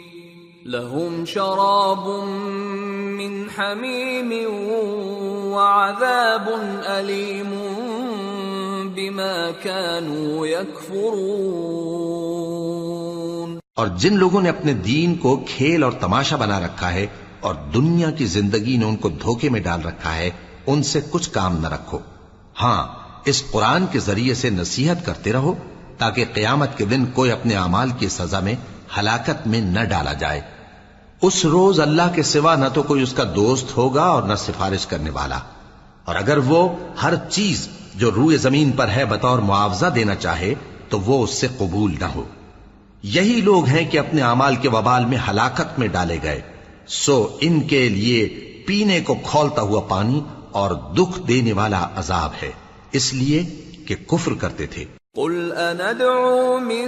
لهم شراب من حميم وعذاب أليم بما كانوا يكفرون. اور جن لوگوں نے اپنے دین کو کھیل اور تماشا بنا رکھا ہے اور دنیا کی زندگی نے ان کو دھوکے میں ڈال رکھا ہے، ان سے کچھ کام نہ رکھو۔ ہاں اس قرآن کے ذریعے سے نصیحت کرتے رہو تاکہ قیامت کے دن کوئی اپنے اعمال کی سزا میں ہلاکت میں نہ ڈالا جائے۔ اس روز اللہ کے سوا نہ تو کوئی اس کا دوست ہوگا اور نہ سفارش کرنے والا۔ اور اگر وہ ہر چیز جو روئے زمین پر ہے بطور معاوضہ دینا چاہے، تو وہ اس سے قبول نہ ہو۔ یہی لوگ ہیں کہ اپنے اعمال کے وبال میں ہلاکت میں ڈالے گئے۔ سو ان کے لیے پینے کو کھولتا ہوا پانی اور دکھ دینے والا عذاب ہے۔ اس لیے کہ کفر کرتے تھے۔ قل اندعو من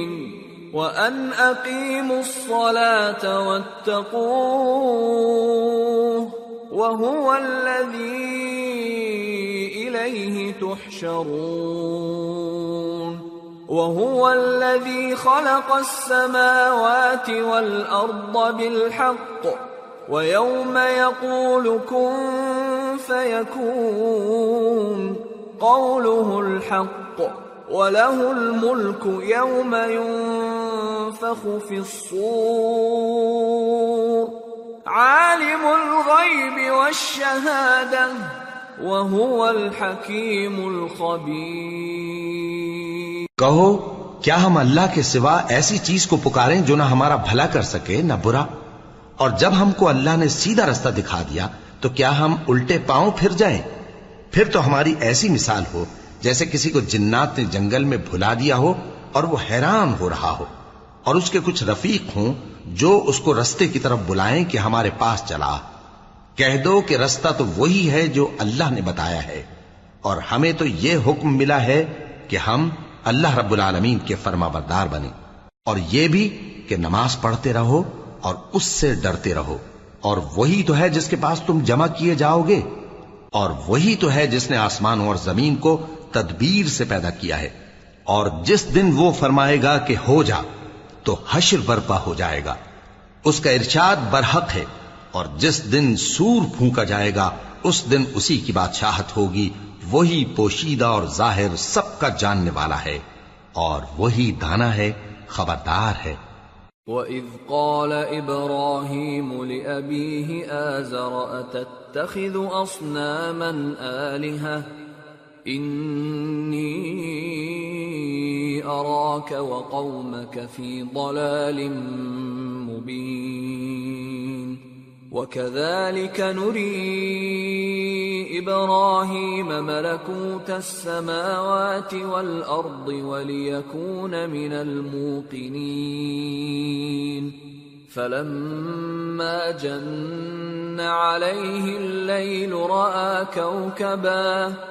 وان اقيموا الصلاه واتقوه وهو الذي اليه تحشرون وهو الذي خلق السماوات والارض بالحق ويوم يقول كن فيكون قوله الحق وله الملك يوم ينفخ في الصور عالم الغيب والشهادة وهو الحكيم الخبير کہو، کیا ہم اللہ کے سوا ایسی چیز کو پکاریں جو نہ ہمارا بھلا کر سکے، نہ برا؟ اور جب ہم کو اللہ نے سیدھا رستہ دکھا دیا، تو کیا ہم الٹے پاؤں پھر جائیں؟ پھر تو ہماری ایسی مثال ہو جیسے کسی کو جنات نے جنگل میں بھلا دیا ہو اور وہ حیران ہو رہا ہو اور اس کے کچھ رفیق ہوں جو اس کو رستے کی طرف بلائیں کہ ہمارے پاس چلا۔ کہہ دو کہ رستہ تو وہی ہے جو اللہ نے بتایا ہے اور ہمیں تو یہ حکم ملا ہے کہ ہم اللہ رب العالمین کے فرما بردار بنے اور یہ بھی کہ نماز پڑھتے رہو اور اس سے ڈرتے رہو اور وہی تو ہے جس کے پاس تم جمع کیے جاؤ گے اور وہی تو ہے جس نے آسمانوں اور زمین کو تدبیر سے پیدا کیا ہے اور جس دن وہ فرمائے گا کہ ہو جا، تو حشر برپا ہو جائے گا۔ اس کا ارشاد برحق ہے اور جس دن سور پھونکا جائے گا، اس دن اسی کی بادشاہت ہوگی۔ وہی پوشیدہ اور ظاہر سب کا جاننے والا ہے اور وہی دانا ہے، خبردار ہے۔ وَإِذْ قَالَ إِبْرَاهِيمُ لِأَبِيهِ آزَرَ أَتَتَّخِذُ أَصْنَامًا آلِهَةً إِنِّي أَرَاكَ وَقَوْمَكَ فِي ضَلَالٍ مُبِينٍ. وَكَذَلِكَ نُرِي إِبْرَاهِيمَ مَلَكُوتَ السَّمَاوَاتِ وَالْأَرْضِ وَلِيَكُونَ مِنَ الْمُوقِنِينَ. فَلَمَّا جَنَّ عَلَيْهِ اللَّيْلُ رَأَى كَوْكَبًا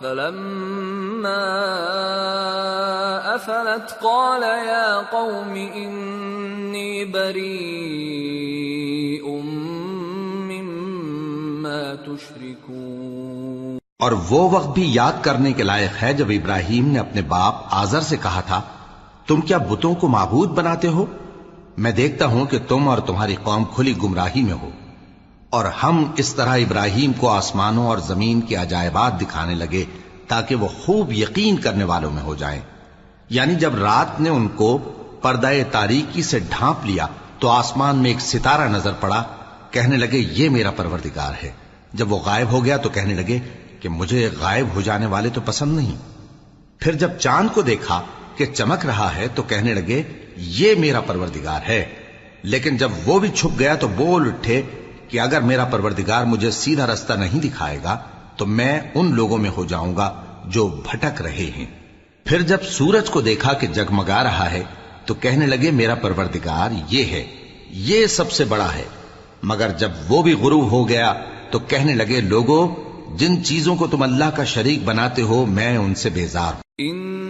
فلما أفلت قال يا قوم إني بريء مما تشركون. اور وہ وقت بھی یاد کرنے کے لائق ہے جب ابراہیم نے اپنے باپ آزر سے کہا تھا، تم کیا بتوں کو معبود بناتے ہو؟ میں دیکھتا ہوں کہ تم اور تمہاری قوم کھلی گمراہی میں ہو۔ اور ہم اس طرح ابراہیم کو آسمانوں اور زمین کے عجائبات دکھانے لگے تاکہ وہ خوب یقین کرنے والوں میں ہو جائیں۔ یعنی جب رات نے ان کو پردہ تاریکی سے ڈھانپ لیا تو آسمان میں ایک ستارہ نظر پڑا، کہنے لگے، یہ میرا پروردگار ہے۔ جب وہ غائب ہو گیا تو کہنے لگے کہ مجھے غائب ہو جانے والے تو پسند نہیں۔ پھر جب چاند کو دیکھا کہ چمک رہا ہے تو کہنے لگے، یہ میرا پروردگار ہے۔ لیکن جب وہ بھی چھپ گیا تو بول اٹھے کہ اگر میرا پروردگار مجھے سیدھا رستہ نہیں دکھائے گا، تو میں ان لوگوں میں ہو جاؤں گا جو بھٹک رہے ہیں۔ پھر جب سورج کو دیکھا کہ جگمگا رہا ہے، تو کہنے لگے، میرا پروردگار، یہ ہے، یہ سب سے بڑا ہے۔ مگر جب وہ بھی غروب ہو گیا، تو کہنے لگے لوگوں جن چیزوں کو تم اللہ کا شریک بناتے ہو، میں ان سے بیزار ہوں۔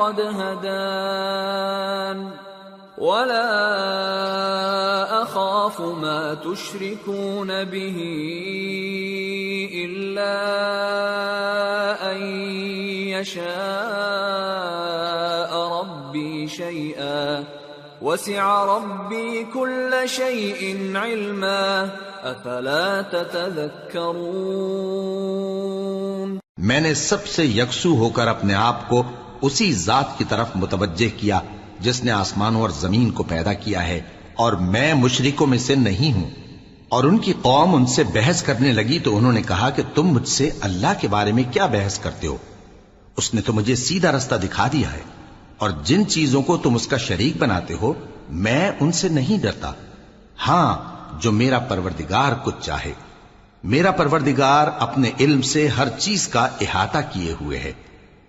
الله وقد هدان. ولا أخاف ما تشركون به إلا أن يشاء ربي شيئا. وسع ربي كل شيء علما. افلا تتذكرون؟ میں نے سب سے یکسو ہو کر اپنے آپ کو اسی ذات کی طرف متوجہ کیا جس نے آسمانوں اور زمین کو پیدا کیا ہے، اور میں مشرکوں میں سے نہیں ہوں۔ اور ان کی قوم ان سے بحث کرنے لگی تو انہوں نے کہا کہ تم مجھ سے اللہ کے بارے میں کیا بحث کرتے ہو؟ اس نے تو مجھے سیدھا رستہ دکھا دیا ہے۔ اور جن چیزوں کو تم اس کا شریک بناتے ہو، میں ان سے نہیں ڈرتا۔ ہاں جو میرا پروردگار کچھ چاہے۔ میرا پروردگار اپنے علم سے ہر چیز کا احاطہ کیے ہوئے ہے۔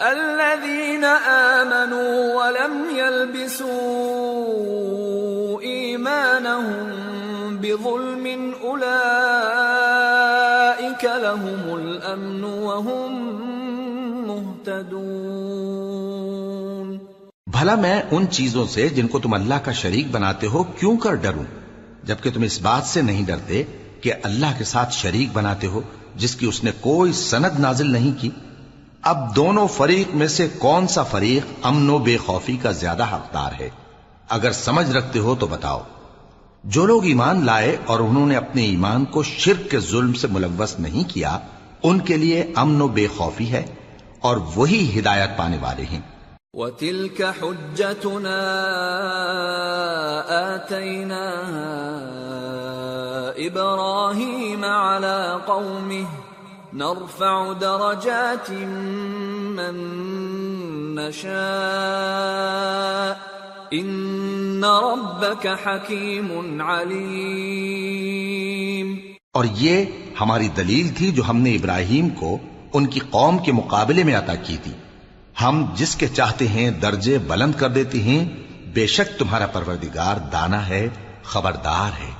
الذين آمنوا ولم يلبسوا إيمانهم بظلم أولئك لهم الأمن وهم مهتدون. بھلا میں ان چیزوں سے جن کو تم اللہ کا شریک بناتے ہو کیوں کر ڈروں؟ جبکہ تم اس بات سے نہیں ڈرتے کہ اللہ کے ساتھ شریک بناتے ہو جس کی اس نے کوئی سند نازل نہیں کی۔ اب دونوں فریق میں سے کون سا فریق امن و بے خوفی کا زیادہ حقدار ہے؟ اگر سمجھ رکھتے ہو تو بتاؤ۔ جو لوگ ایمان لائے اور انہوں نے اپنے ایمان کو شرک کے ظلم سے ملوث نہیں کیا، ان کے لیے امن و بے خوفی ہے اور وہی ہدایت پانے والے ہیں۔ وَتِلْكَ حُجَّتُنَا آتَيْنَاهَا إِبْرَاهِيمَ عَلَى قَوْمِهِ نرفع درجات من نشاء. ان ربك حكيم عليم. اور یہ ہماری دلیل تھی جو ہم نے ابراہیم کو ان کی قوم کے مقابلے میں عطا کی تھی. ہم جس کے چاہتے ہیں درجے بلند کر دیتے ہیں، بے شک تمہارا پروردگار دانا ہے، خبردار ہے.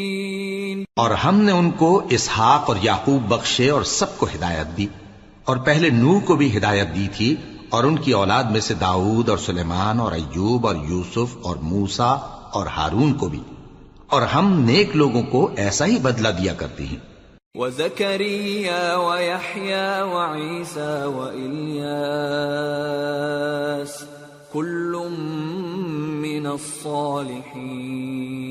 اور ہم نے ان کو اسحاق اور یعقوب بخشے اور سب کو ہدایت دی۔ اور پہلے نوح کو بھی ہدایت دی تھی اور ان کی اولاد میں سے داؤد اور سلیمان اور ایوب اور یوسف اور موسا اور ہارون کو بھی۔ اور ہم نیک لوگوں کو ایسا ہی بدلہ دیا کرتے ہیں۔ وَزَكَرِيَّا وَيَحْيَا وَعِيسَى وَإِلْيَاسَ، كُلٌّ من الصالحين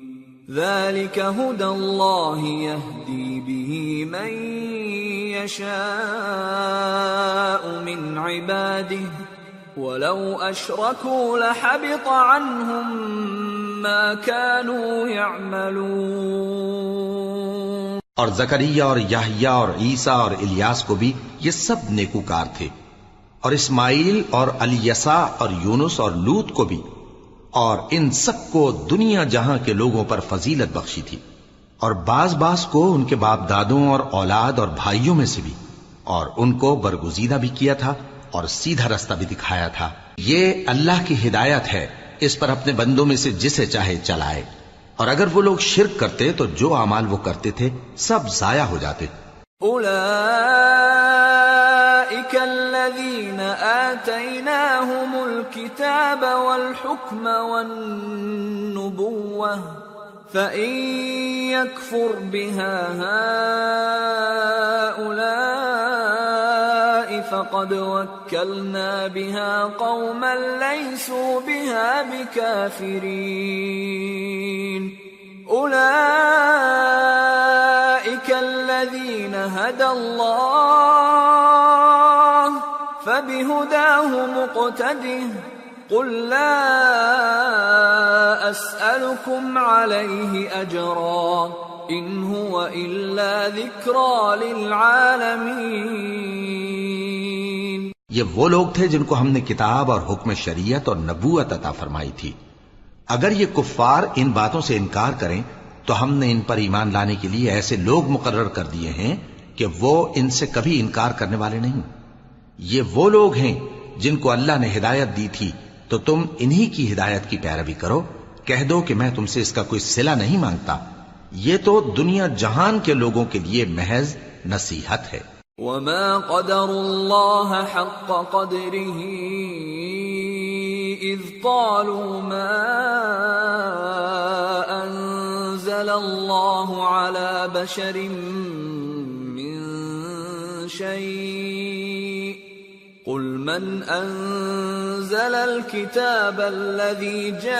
ذلك هدى الله يهدي به من يشاء من عباده ولو اشركوا لحبط عنهم ما كانوا يعملون اور زکریہ اور یحییٰ اور عیسیٰ اور الیاس کو بھی یہ سب نیکوکار تھے اور اسماعیل اور الیسا اور یونس اور لوت کو بھی اور ان سب کو دنیا جہاں کے لوگوں پر فضیلت بخشی تھی اور بعض بعض کو ان کے باپ دادوں اور اولاد اور بھائیوں میں سے بھی اور ان کو برگزیدہ بھی کیا تھا اور سیدھا رستہ بھی دکھایا تھا۔ یہ اللہ کی ہدایت ہے، اس پر اپنے بندوں میں سے جسے چاہے چلائے۔ اور اگر وہ لوگ شرک کرتے تو جو اعمال وہ کرتے تھے، سب ضائع ہو جاتے۔ الذين آتيناهم الكتاب والحكم والنبوة، فإن يكفر بها هؤلاء فقد وكلنا بها قوما ليسوا بها بكافرين. أولئك الذين هدى الله، فبهداه مقتده. قل لا أسألكم عليه أجرا إن هو إلا ذكرى للعالمين یہ وہ لوگ تھے جن کو ہم نے کتاب اور حکم شریعت اور نبوت عطا فرمائی تھی۔ اگر یہ کفار ان باتوں سے انکار کریں، تو ہم نے ان پر ایمان لانے کے لیے ایسے لوگ مقرر کر دیے ہیں کہ وہ ان سے کبھی انکار کرنے والے نہیں۔ یہ وہ لوگ ہیں جن کو اللہ نے ہدایت دی تھی تو تم انہی کی ہدایت کی پیروی کرو۔ کہہ دو کہ میں تم سے اس کا کوئی صلہ نہیں مانگتا۔ یہ تو دنیا جہان کے لوگوں کے لیے محض نصیحت ہے۔ وما قدر الله حق قدره إذ قالوا ما أنزل الله على بشر من شيء من انزل الكتاب الذي جاء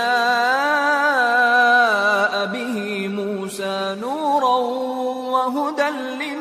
به موسى نورا وهدى للناس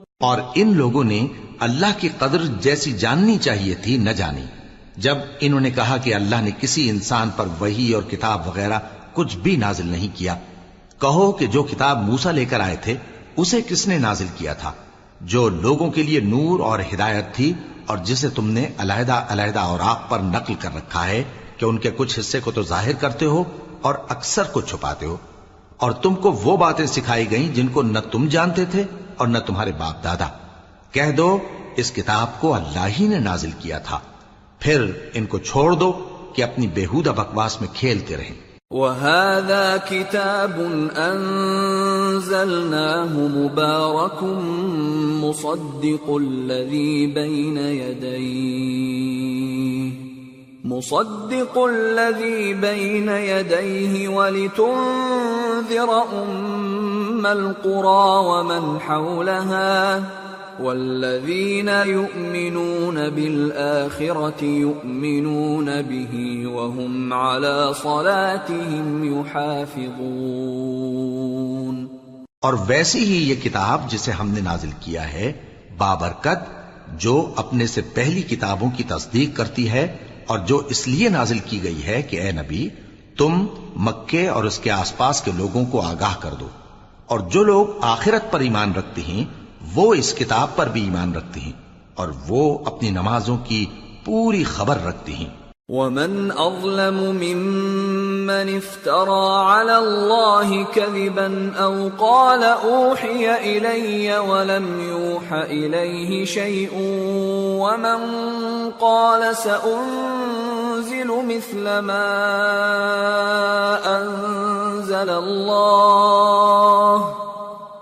اور ان لوگوں نے اللہ کی قدر جیسی جاننی چاہیے تھی نہ جانی۔ جب انہوں نے کہا کہ اللہ نے کسی انسان پر وہی اور کتاب وغیرہ کچھ بھی نازل نہیں کیا، کہو کہ جو کتاب موسا لے کر آئے تھے، اسے کس نے نازل کیا تھا؟ جو لوگوں کے لیے نور اور ہدایت تھی اور جسے تم نے علیحدہ علیحدہ اوراق پر نقل کر رکھا ہے کہ ان کے کچھ حصے کو تو ظاہر کرتے ہو اور اکثر کو چھپاتے ہو۔ اور تم کو وہ باتیں سکھائی گئیں جن کو نہ تم جانتے تھے۔ اور نہ تمہارے باپ دادا۔ کہہ دو، اس کتاب کو اللہ ہی نے نازل کیا تھا۔ پھر ان کو چھوڑ دو کہ اپنی بےحودہ بکواس میں کھیلتے رہیں۔ وهذا كتاب أنزلناه مبارك مصدق الذي بين يديه۔ مصدق الذي بين يديه ولتنذر أم القرى ومن حولها والذين يؤمنون بالآخرة يؤمنون به وهم على صلاتهم يحافظون اور ویسی ہی یہ کتاب جسے ہم نے نازل کیا ہے، بابرکت، جو اپنے سے پہلی کتابوں کی تصدیق کرتی ہے اور جو اس لیے نازل کی گئی ہے کہ اے نبی، تم مکے اور اس کے آس پاس کے لوگوں کو آگاہ کر دو۔ اور جو لوگ آخرت پر ایمان رکھتے ہیں، وہ اس کتاب پر بھی ایمان رکھتے ہیں۔ اور وہ اپنی نمازوں کی پوری خبر رکھتے ہیں۔ ومن أظلم من افترى على الله كذبا او قال اوحي الي ولم يوحى اليه شيء ومن قال سانزل مثل ما انزل الله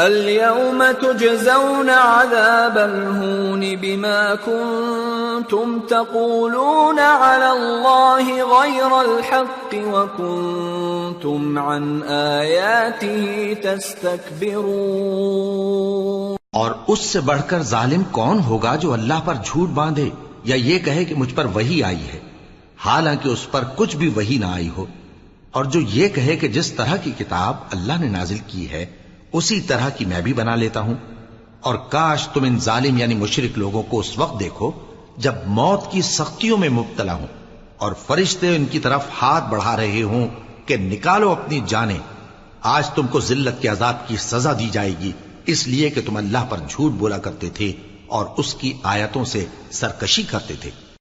اليوم تجزون عذاب الهون بما كنتم تقولون على الله غير الحق وكنتم عن آياته تستكبرون اور اس سے بڑھ کر ظالم کون ہوگا جو اللہ پر جھوٹ باندھے یا یہ کہے کہ مجھ پر وہی آئی ہے؟ حالانکہ اس پر کچھ بھی وہی نہ آئی ہو۔ اور جو یہ کہے کہ جس طرح کی کتاب اللہ نے نازل کی ہے اسی طرح کی میں بھی بنا لیتا ہوں۔ اور کاش تم ان ظالم یعنی مشرک لوگوں کو اس وقت دیکھو جب موت کی سختیوں میں مبتلا ہوں اور فرشتے ان کی طرف ہاتھ بڑھا رہے ہوں کہ نکالو اپنی جانیں۔ آج تم کو ذلت کے عذاب کی سزا دی جائے گی، اس لیے کہ تم اللہ پر جھوٹ بولا کرتے تھے اور اس کی آیتوں سے سرکشی کرتے تھے۔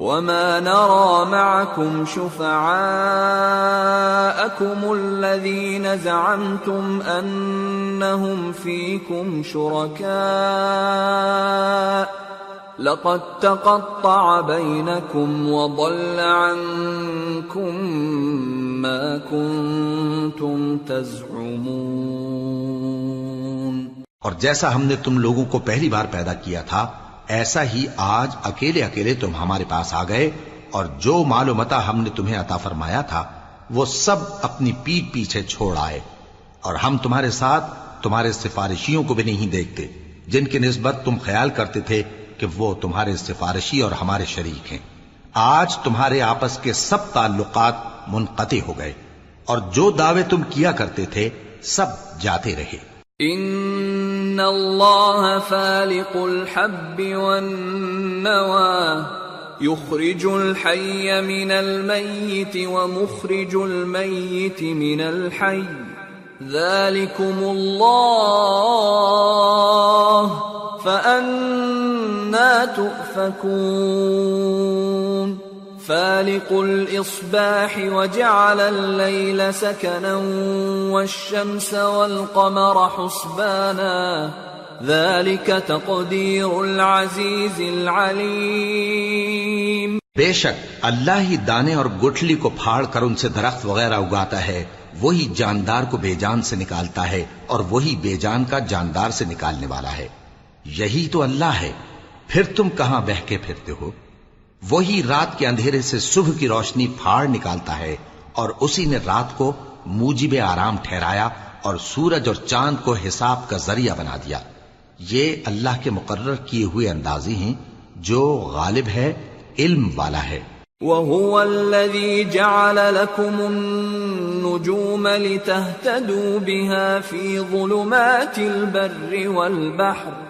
وما نرى معكم شفعاءكم الذين زعمتم انهم فيكم شركاء لقد تقطع بينكم وضل عنكم ما كنتم تزعمون اور جیسا ہم نے تم لوگوں کو پہلی بار پیدا کیا تھا ایسا ہی آج اکیلے اکیلے تم ہمارے پاس آ گئے اور جو مال ہم نے تمہیں عطا فرمایا تھا، وہ سب اپنی پیٹ پیچھے چھوڑ آئے۔ اور ہم تمہارے ساتھ تمہارے سفارشیوں کو بھی نہیں دیکھتے، جن کی نسبت تم خیال کرتے تھے کہ وہ تمہارے سفارشی اور ہمارے شریک ہیں۔ آج تمہارے آپس کے سب تعلقات منقطع ہو گئے اور جو دعوے تم کیا کرتے تھے، سب جاتے رہے۔ ان اللہ فالق الحب والنوى. يخرج الحي من الميت ومخرج الميت من الحي. ذلكم الله فأنا تؤفكون. فالق الاصباح وجعل الليل سكنا والشمس والقمر حسبانا. ذلك تقدير العزيز العليم. بے شک اللہ ہی دانے اور گٹھلی کو پھاڑ کر ان سے درخت وغیرہ اگاتا ہے، وہی جاندار کو بے جان سے نکالتا ہے اور وہی بے جان کا جاندار سے نکالنے والا ہے۔ یہی تو اللہ ہے، پھر تم کہاں بہ کے پھرتے ہو؟ وہی رات کے اندھیرے سے صبح کی روشنی پھاڑ نکالتا ہے اور اسی نے رات کو موجب آرام ٹھہرایا اور سورج اور چاند کو حساب کا ذریعہ بنا دیا۔ یہ اللہ کے مقرر کیے ہوئے اندازی ہیں جو غالب ہے، علم والا ہے۔ وهو الذي جعل لكم النجوم لتهتدوا بها في ظلمات البر والبحر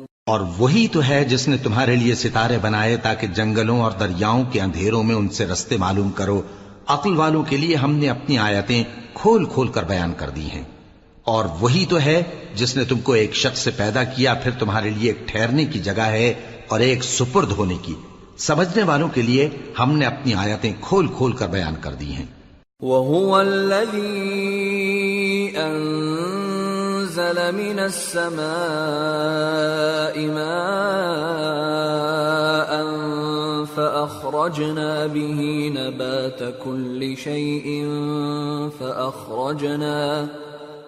اور وہی تو ہے جس نے تمہارے لیے ستارے بنائے تاکہ جنگلوں اور دریاؤں کے اندھیروں میں ان سے رستے معلوم کرو۔ عقل والوں کے لیے ہم نے اپنی آیتیں کھول کھول کر بیان کر دی ہیں۔ اور وہی تو ہے جس نے تم کو ایک شخص سے پیدا کیا، پھر تمہارے لیے ایک ٹھہرنے کی جگہ ہے اور ایک سپرد ہونے کی۔ سمجھنے والوں کے لیے ہم نے اپنی آیتیں کھول کھول کر بیان کر دی ہیں۔ وَهُوَ الَّذِي أنزل من السماء ماء فأخرجنا به نبات كل شيء فأخرجنا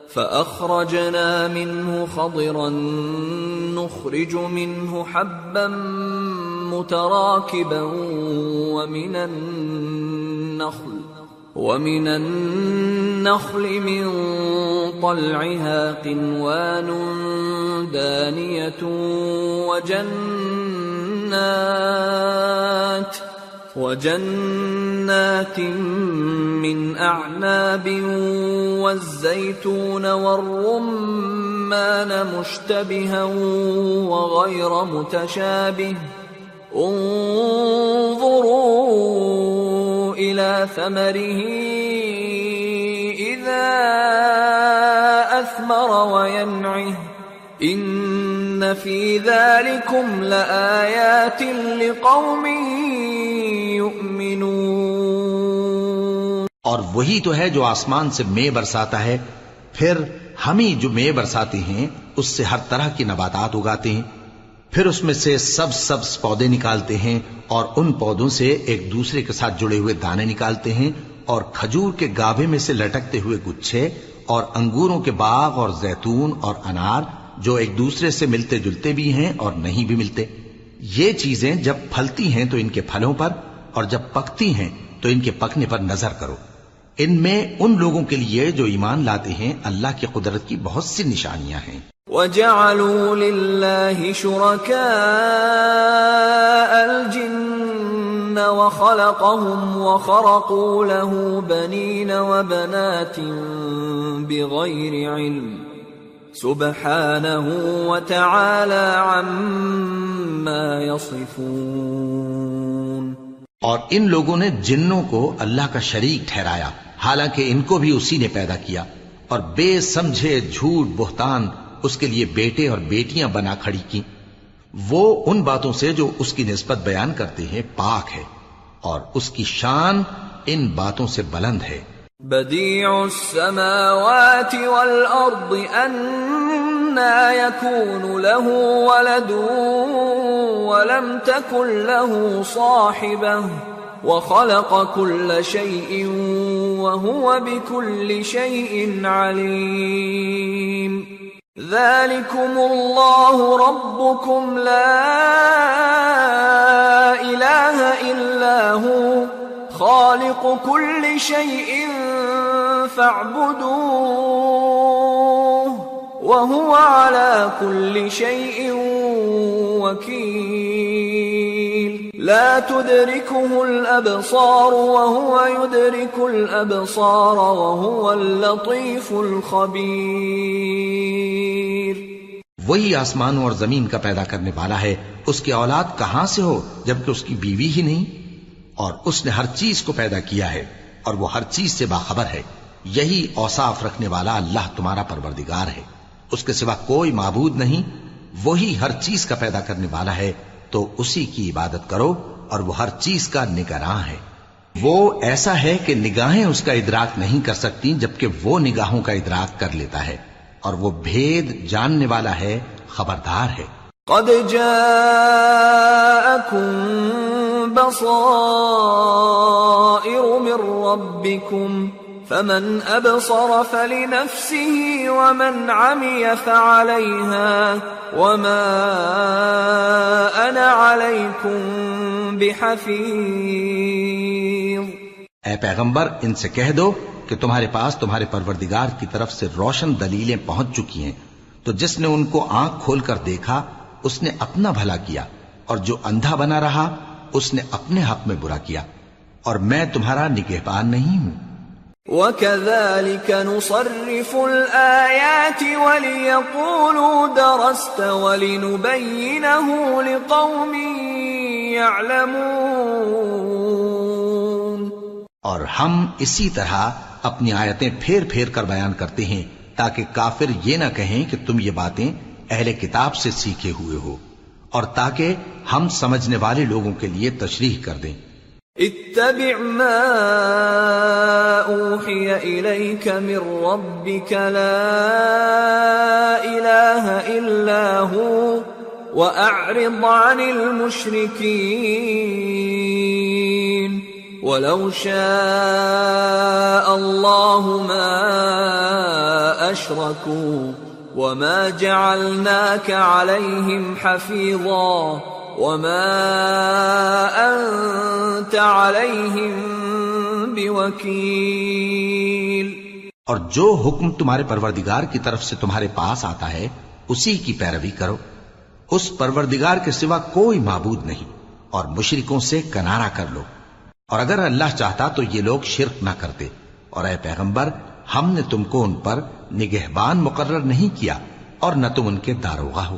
فأخرجنا منه خضرا نخرج منه حبا متراكبا ومن النخل ومن النخل من طلعها قنوان دانية وجنات وجنات من أعناب والزيتون والرمان مشتبها وغير متشابه. انظروا إلى ثمره إذا أثمر وينعه. إن في ذلكم لآيات لقوم يؤمنون. اور وہی تو ہے جو آسمان سے مے برساتا ہے، پھر ہم ہی جو مے برساتے ہیں، اس سے ہر طرح کی نباتات اگاتے ہیں۔ پھر اس میں سے سب سبز پودے نکالتے ہیں اور ان پودوں سے ایک دوسرے کے ساتھ جڑے ہوئے دانے نکالتے ہیں اور کھجور کے گابے میں سے لٹکتے ہوئے گچھے اور انگوروں کے باغ اور زیتون اور انار جو ایک دوسرے سے ملتے جلتے بھی ہیں اور نہیں بھی ملتے۔ یہ چیزیں جب پھلتی ہیں تو ان کے پھلوں پر اور جب پکتی ہیں تو ان کے پکنے پر نظر کرو۔ ان میں ان لوگوں کے لیے جو ایمان لاتے ہیں اللہ کی قدرت کی بہت سی نشانیاں ہیں۔ وَجَعَلُوا لِلَّهِ شُرَكَاءَ الْجِنَّ وَخَلَقَهُمْ وَخَرَقُوا لَهُ بَنِينَ وَبَنَاتٍ بِغَيْرِ عِلْمٍ سُبْحَانَهُ وَتَعَالَى عَمَّا يَصِفُونَ اور ان لوگوں نے جنوں کو اللہ کا شریک ٹھہرایا، حالانکہ ان کو بھی اسی نے پیدا کیا، اور بے سمجھے جھوٹ بہتان اس کے لیے بیٹے اور بیٹیاں بنا کھڑی کی وہ ان باتوں سے جو اس کی نسبت بیان کرتے ہیں پاک ہے اور اس کی شان ان باتوں سے بلند ہے۔ بديع السماوات والأرض أنا يكون له ولد ولم تكن له صاحبة وخلق كل شيء وهو بكل شيء عليم ذلكم الله ربكم لا إله إلا هو خالق كل شيء فاعبدوه وهو على كل شيء وكيل لا تدركه الأبصار وهو يدرك الأبصار وهو اللطيف الخبير. وہی آسمانوں اور زمین کا پیدا کرنے والا ہے، اس کی اولاد کہاں سے ہو جبکہ اس کی بیوی ہی نہیں؟ اور اس نے ہر چیز کو پیدا کیا ہے اور وہ ہر چیز سے باخبر ہے۔ یہی اوصاف رکھنے والا اللہ تمہارا پروردگار ہے۔ اس کے سوا کوئی معبود نہیں، وہی ہر چیز کا پیدا کرنے والا ہے۔ تو اسی کی عبادت کرو اور وہ ہر چیز کا نگراں ہے۔ وہ ایسا ہے کہ نگاہیں اس کا ادراک نہیں کر سکتی جبکہ وہ نگاہوں کا ادراک کر لیتا ہے اور وہ بھید جاننے والا ہے، خبردار ہے۔ قد جاءكم بصائر من ربكم فمن أبصر فلنفسه ومن عمي فعليها وما أنا عليكم بحفيظ. اے پیغمبر، ان سے کہہ دو کہ تمہارے پاس تمہارے پروردگار کی طرف سے روشن دلیلیں پہنچ چکی ہیں۔ تو جس نے ان کو آنکھ کھول کر دیکھا، اس نے اپنا بھلا کیا، اور جو اندھا بنا رہا، اس نے اپنے حق میں برا کیا۔ اور میں تمہارا نگہبان نہیں ہوں۔ وكذلك نصرف الآيات وليقولوا درست ولنبينه لقوم يعلمون اور ہم اسی طرح اپنی آیتیں پھیر پھیر کر بیان کرتے ہیں تاکہ کافر یہ نہ کہیں کہ تم یہ باتیں اہل کتاب سے سیکھے ہوئے ہو اور تاکہ ہم سمجھنے والے لوگوں کے لیے تشریح کر دیں۔ اتبع ما اوحي اليك من ربك لا اله الا هو واعرض عن المشركين ولو شاء الله ما اشركوا وما جعلناك عليهم حفيظا وما انت عليهم بوكيل۔ اور جو حکم تمہارے پروردگار کی طرف سے تمہارے پاس آتا ہے، اسی کی پیروی کرو۔ اس پروردگار کے سوا کوئی معبود نہیں، اور مشرکوں سے کنارہ کر لو۔ اور اگر اللہ چاہتا تو یہ لوگ شرک نہ کرتے۔ اور اے پیغمبر، ہم نے تم کو ان پر نگہبان مقرر نہیں کیا، اور نہ تم ان کے داروغہ ہو۔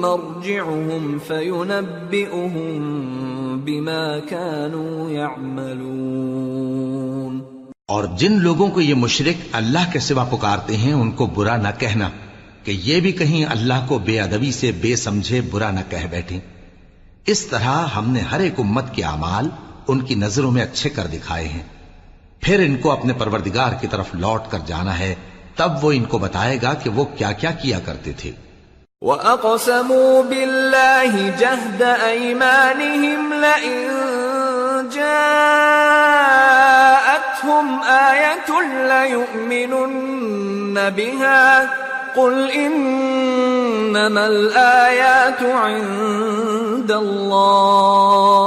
مرجعهم فينبئهم بما كانوا يعملون۔ اور جن لوگوں کو یہ مشرک اللہ کے سوا پکارتے ہیں، ان کو برا نہ کہنا کہ یہ بھی کہیں اللہ کو بے ادبی سے بے سمجھے برا نہ کہہ بیٹھیں۔ اس طرح ہم نے ہر ایک امت کے اعمال ان کی نظروں میں اچھے کر دکھائے ہیں۔ پھر ان کو اپنے پروردگار کی طرف لوٹ کر جانا ہے، تب وہ ان کو بتائے گا کہ وہ کیا کیا کیا کرتے تھے۔ وَأَقْسَمُوا بِاللَّهِ جَهْدَ أَيْمَانِهِمْ لَئِن جَاءَتْهُمْ آيَةٌ لَيُؤْمِنُنَّ بِهَا قُلْ إِنَّمَا الْآيَاتُ عِندَ اللَّهِ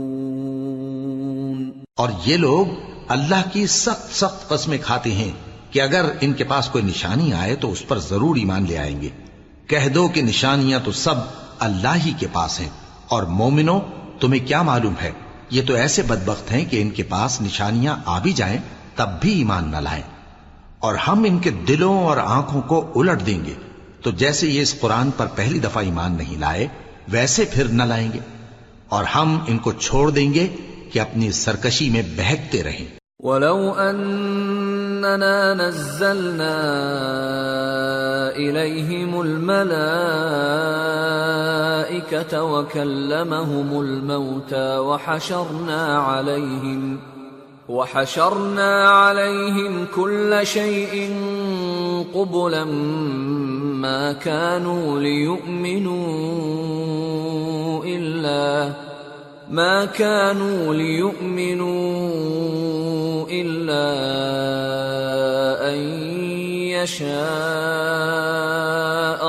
اور یہ لوگ اللہ کی سخت سخت قسمیں کھاتے ہیں کہ اگر ان کے پاس کوئی نشانی آئے تو اس پر ضرور ایمان لے آئیں گے۔ کہہ دو کہ نشانیاں تو سب اللہ ہی کے پاس ہیں اور مومنو تمہیں کیا معلوم ہے؟ یہ تو ایسے بدبخت ہیں کہ ان کے پاس نشانیاں آ بھی جائیں تب بھی ایمان نہ لائیں۔ اور ہم ان کے دلوں اور آنکھوں کو الٹ دیں گے۔ تو جیسے یہ اس قرآن پر پہلی دفعہ ایمان نہیں لائے، ویسے پھر نہ لائیں گے۔ اور ہم ان کو چھوڑ دیں گے کہ اپنی سرکشی میں بہکتے رہیں۔ ولو أننا نزلنا إليهم الملائكة وكلمهم الموتى وحشرنا عليهم وحشرنا عليهم كل شيء قبلا ما كانوا ليؤمنوا إلا ما كانوا ليؤمنوا إلا أن يشاء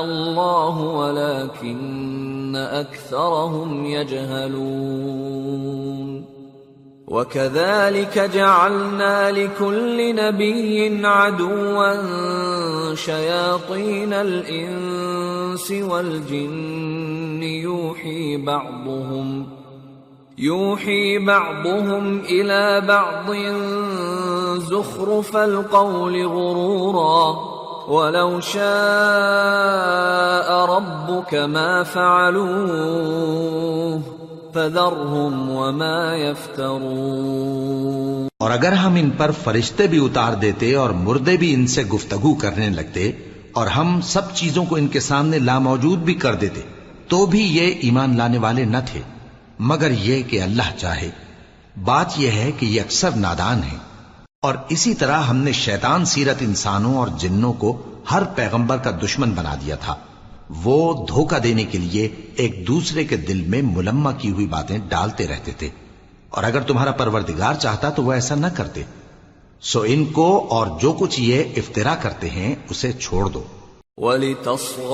الله ولكن أكثرهم يجهلون. وكذلك جعلنا لكل نبي عدوا شياطين الإنس والجن يوحي بعضهم يوحي بعضهم إلى بعض زخرف القول غرورا ولو شاء ربك ما فعلوه فذرهم وما يفترون اور اگر ہم ان پر فرشتے بھی اتار دیتے اور مردے بھی ان سے گفتگو کرنے لگتے اور ہم سب چیزوں کو ان کے سامنے لاموجود بھی کر دیتے، تو بھی یہ ایمان لانے والے نہ تھے۔ مگر یہ کہ اللہ چاہے۔ بات یہ ہے کہ یہ اکثر نادان ہیں۔ اور اسی طرح ہم نے شیطان سیرت انسانوں اور جنوں کو ہر پیغمبر کا دشمن بنا دیا تھا۔ وہ دھوکہ دینے کے لیے ایک دوسرے کے دل میں ملمہ کی ہوئی باتیں ڈالتے رہتے تھے۔ اور اگر تمہارا پروردگار چاہتا تو وہ ایسا نہ کرتے۔ سو ان کو اور جو کچھ یہ افطرا کرتے ہیں، اسے چھوڑ دو۔ وَلِتَصْغَى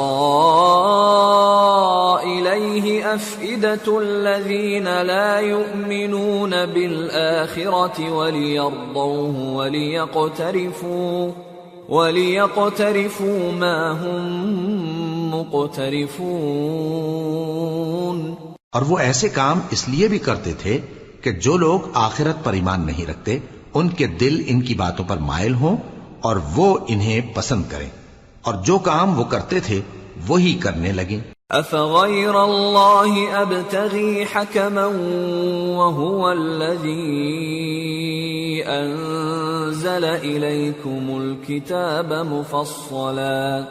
إِلَيْهِ أَفْئِدَةُ الَّذِينَ لَا يُؤْمِنُونَ بِالْآخِرَةِ وَلِيَرْضَوْهُ وَلِيَقْتَرِفُوا وَلِيَقْتَرِفُوا مَا هُمْ مُقْتَرِفُونَ اور وہ ایسے کام اس لیے بھی کرتے تھے کہ جو لوگ آخرت پر ایمان نہیں رکھتے، ان کے دل ان کی باتوں پر مائل ہوں اور وہ انہیں پسند کریں۔ اور جو کام وہ کرتے تھے وہی کرنے لگیں أَفَغَيْرَ اللَّهِ أَبْتَغِي حَكَمًا وَهُوَ الَّذِي أَنزَلَ إِلَيْكُمُ الْكِتَابَ مُفَصَّلًا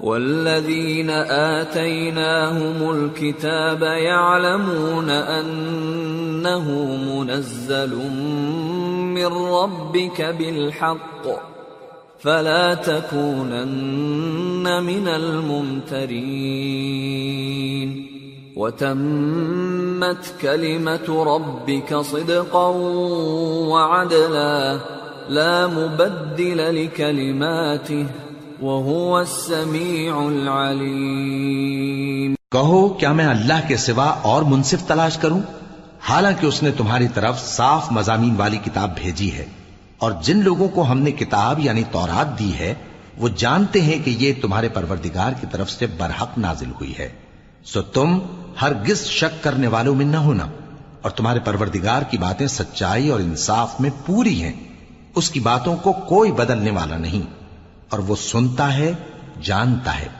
وَالَّذِينَ آتَيْنَاهُمُ الْكِتَابَ يَعْلَمُونَ أَنَّهُ مُنَزَّلٌ مِّن رَّبِّكَ بِالْحَقِّ فلا تكونن من الممترين. وتمت كلمة ربك صدقا وعدلا. لا مبدل لكلماته وهو السميع العليم. کہو، کیا میں اللہ کے سوا اور منصف تلاش کروں؟ حالانکہ اس نے تمہاری طرف صاف مضامین والی کتاب بھیجی ہے۔ اور جن لوگوں کو ہم نے کتاب یعنی تورات دی ہے، وہ جانتے ہیں کہ یہ تمہارے پروردگار کی طرف سے برحق نازل ہوئی ہے۔ سو تم ہرگز شک کرنے والوں میں نہ ہونا۔ اور تمہارے پروردگار کی باتیں سچائی اور انصاف میں پوری ہیں۔ اس کی باتوں کو کوئی بدلنے والا نہیں۔ اور وہ سنتا ہے، جانتا ہے۔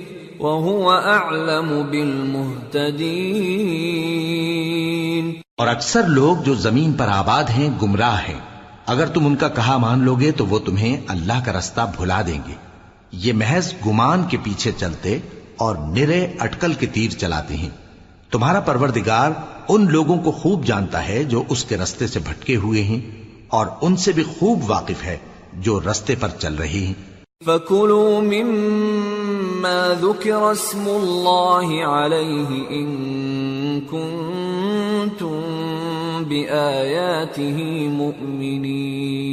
وَهُوَ أَعْلَمُ بِالْمُهْتَدِينَ۔ اور اکثر لوگ جو زمین پر آباد ہیں گمراہ ہیں۔ اگر تم ان کا کہا مان لو گے تو وہ تمہیں اللہ کا رستہ بھلا دیں گے۔ یہ محض گمان کے پیچھے چلتے اور نرے اٹکل کے تیر چلاتے ہیں۔ تمہارا پروردگار ان لوگوں کو خوب جانتا ہے جو اس کے رستے سے بھٹکے ہوئے ہیں اور ان سے بھی خوب واقف ہے جو رستے پر چل رہے ہیں۔ فَكُلُوا مِمَّا ذُكِرَ اسْمُ اللَّهِ عَلَيْهِ إِن كُنتُم بِآيَاتِهِ مُؤْمِنِينَ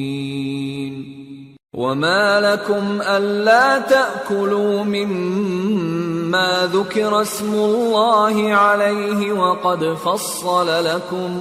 وَمَا لَكُمْ أَلَّا تَأْكُلُوا مِمَّا ذُكِرَ اسْمُ اللَّهِ عَلَيْهِ وَقَدْ فَصَّلَ لَكُمْ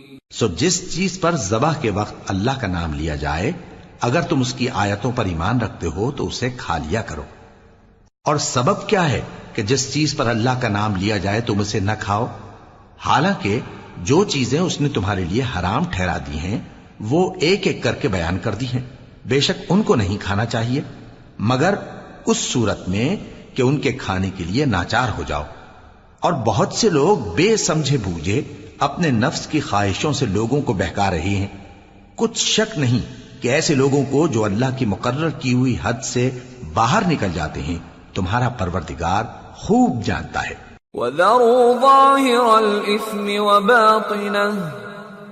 سو جس چیز پر ذبح کے وقت اللہ کا نام لیا جائے، اگر تم اس کی آیتوں پر ایمان رکھتے ہو تو اسے کھا لیا کرو۔ اور سبب کیا ہے کہ جس چیز پر اللہ کا نام لیا جائے تم اسے نہ کھاؤ؟ حالانکہ جو چیزیں اس نے تمہارے لیے حرام ٹھہرا دی ہیں، وہ ایک ایک کر کے بیان کر دی ہیں۔ بے شک ان کو نہیں کھانا چاہیے۔ مگر اس صورت میں کہ ان کے کھانے کے لیے ناچار ہو جاؤ۔ اور بہت سے لوگ بے سمجھے بوجھے اپنے نفس کی خواہشوں سے لوگوں کو بہکا رہی ہیں۔ کچھ شک نہیں کہ ایسے لوگوں کو جو اللہ کی مقرر کی ہوئی حد سے باہر نکل جاتے ہیں۔ تمہارا پروردگار خوب جانتا ہے۔ وَذَرُوا ظَاهِرَ الْإِثْمِ وَبَاطِنَهُ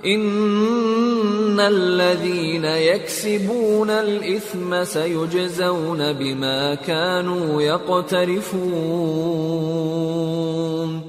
إِنَّ الَّذِينَ يَكْسِبُونَ الْإِثْمَ سَيُجْزَوْنَ بِمَا كَانُوا يَقْتَرِفُونَ۔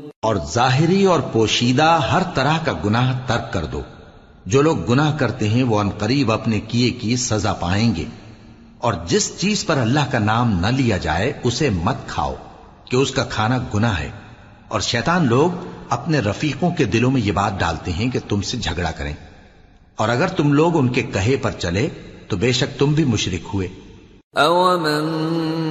اور ظاہری اور پوشیدہ ہر طرح کا گناہ ترک کر دو۔ جو لوگ گناہ کرتے ہیں، وہ انقریب اپنے کیے کی سزا پائیں گے۔ اور جس چیز پر اللہ کا نام نہ لیا جائے، اسے مت کھاؤ کہ اس کا کھانا گناہ ہے۔ اور شیطان لوگ اپنے رفیقوں کے دلوں میں یہ بات ڈالتے ہیں کہ تم سے جھگڑا کریں۔ اور اگر تم لوگ ان کے کہے پر چلے، تو بے شک تم بھی مشرک ہوئے۔ أَوَمَنْ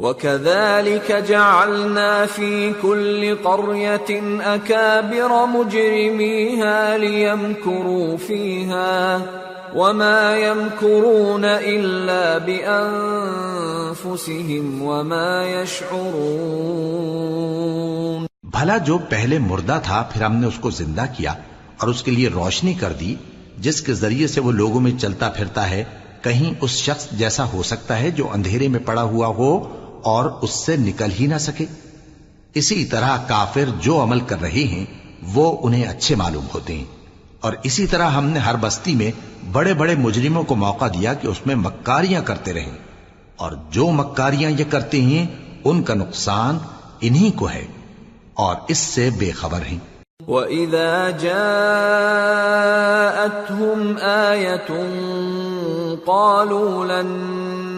وكذلك جعلنا في كل قرية أكابر مجرميها ليمكروا فيها وما يمكرون إلا بأنفسهم وما يشعرون بھلا جو پہلے مردہ تھا پھر ہم نے اس کو زندہ کیا اور اس کے لیے روشنی کر دی جس کے ذریعے سے وہ لوگوں میں چلتا پھرتا ہے، کہیں اس شخص جیسا ہو سکتا ہے جو اندھیرے میں پڑا ہوا ہو اور اس سے نکل ہی نہ سکے۔ اسی طرح کافر جو عمل کر رہے ہیں، وہ انہیں اچھے معلوم ہوتے ہیں۔ اور اسی طرح ہم نے ہر بستی میں بڑے بڑے مجرموں کو موقع دیا کہ اس میں مکاریاں کرتے رہیں۔ اور جو مکاریاں یہ کرتے ہیں، ان کا نقصان انہی کو ہے۔ اور اس سے بے خبر ہیں۔ وَإِذَا جَاءَتْهُمْ آيَةٌ قَالُوا لَن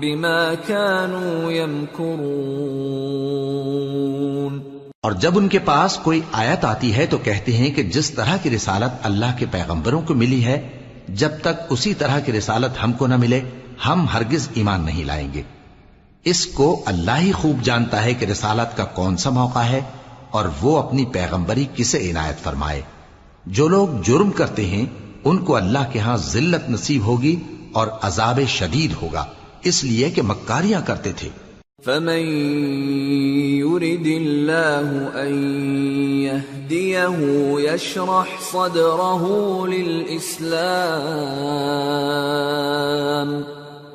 بما كانوا يمكرون. اور جب ان کے پاس کوئی آیت آتی ہے تو کہتے ہیں کہ جس طرح کی رسالت اللہ کے پیغمبروں کو ملی ہے، جب تک اسی طرح کی رسالت ہم کو نہ ملے، ہم ہرگز ایمان نہیں لائیں گے۔ اس کو اللہ ہی خوب جانتا ہے کہ رسالت کا کون سا موقع ہے اور وہ اپنی پیغمبری کسے عنایت فرمائے۔ جو لوگ جرم کرتے ہیں، ان کو اللہ کے ہاں ذلت نصیب ہوگی اور عذاب شدید ہوگا۔ اس لیے کہ مکاریاں کرتے تھے۔ فمن يرد الله أن يهديه يشرح صدره للإسلام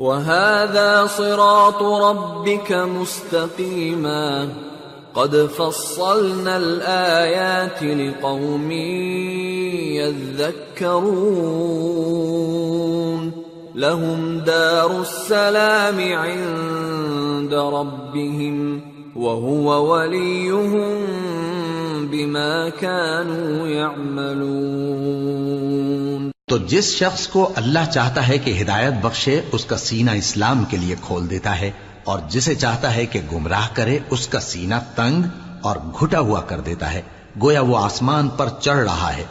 وهذا صراط ربك مستقيما. قد فصلنا الآيات لقوم يذكرون. لهم دار السلام عند ربهم وهو وليهم بما كانوا يعملون. تو جس شخص کو اللہ چاہتا ہے کہ ہدایت بخشے، اس کا سینہ اسلام کے لیے کھول دیتا ہے، اور جسے چاہتا ہے کہ گمراہ کرے، اس کا سینہ تنگ اور گھٹا ہوا کر دیتا ہے۔ گویا وہ آسمان پر چڑھ رہا ہے۔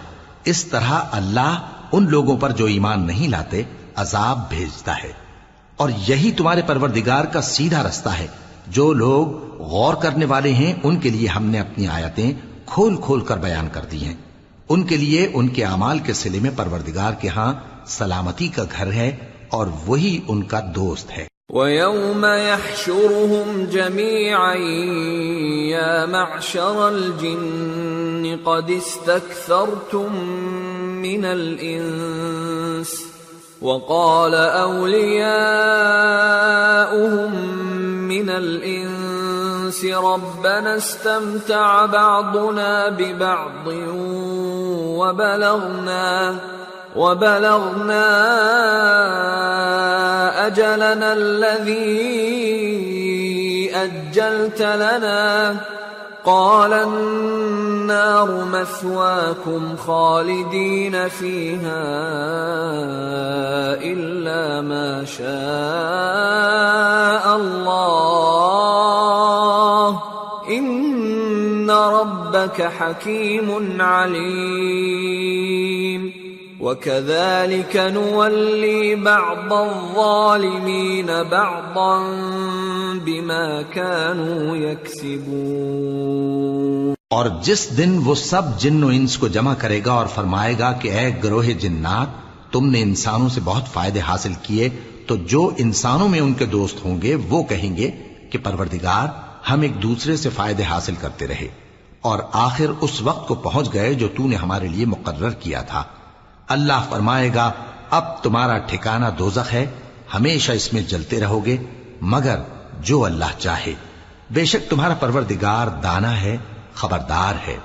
اس طرح اللہ ان لوگوں پر جو ایمان نہیں لاتے، عذاب بھیجتا ہے۔ اور یہی تمہارے پروردگار کا سیدھا رستہ ہے۔ جو لوگ غور کرنے والے ہیں، ان کے لیے ہم نے اپنی آیتیں کھول کھول کر بیان کر دی ہیں۔ ان کے لیے ان کے اعمال کے سلے میں پروردگار کے ہاں سلامتی کا گھر ہے اور وہی ان کا دوست ہے۔ وَيَوْمَ يَحْشُرُهُمْ جَمِيعًا يَا مَعْشَرَ الْجِنِّ قَدِ اسْتَكْثَرْتُمْ مِنَ الْإِنسِ وَقَالَ أَوْلِيَاؤُهُم مِّنَ الْإِنسِ رَبَّنَا اسْتَمْتَعَ بَعْضُنَا بِبَعْضٍ وَبَلَغْنَا وبلغنا أجلنا الذي أجلت لنا قال النار مثواكم خالدين فيها إلا ما شاء الله. إن ربك حكيم عليم. وَكَذَلِكَ نُوَلِّي بَعْضَ الظَّالِمِينَ بَعْضًا بِمَا كَانُوا يَكْسِبُونَ اور جس دن وہ سب جن و انس کو جمع کرے گا اور فرمائے گا کہ اے گروہ جنات، تم نے انسانوں سے بہت فائدے حاصل کیے، تو جو انسانوں میں ان کے دوست ہوں گے، وہ کہیں گے کہ پروردگار، ہم ایک دوسرے سے فائدے حاصل کرتے رہے اور آخر اس وقت کو پہنچ گئے جو تو نے ہمارے لیے مقرر کیا تھا۔ اللہ فرمائے گا، اب تمہارا ٹھکانہ دوزخ ہے، ہمیشہ اس میں جلتے رہو گے، مگر جو اللہ چاہے۔ بے شک تمہارا پروردگار دانا ہے، خبردار ہے۔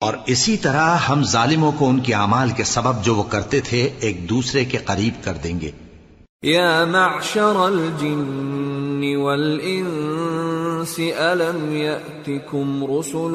اور اسی طرح ہم ظالموں کو ان کے اعمال کے سبب جو وہ کرتے تھے، ایک دوسرے کے قریب کر دیں گے۔ يا معشر الجن والإنس ألم يأتكم رسل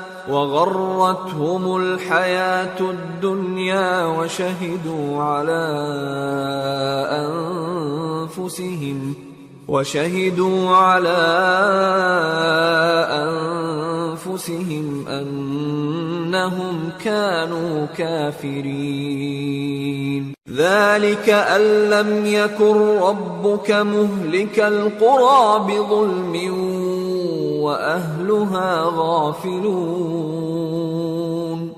وغرتهم الحياة الدنيا وشهدوا على أنفسهم وشهدوا على انفسهم انهم كانوا كافرين. ذلك ان لم يكن ربك مهلك القرى بظلم واهلها غافلون.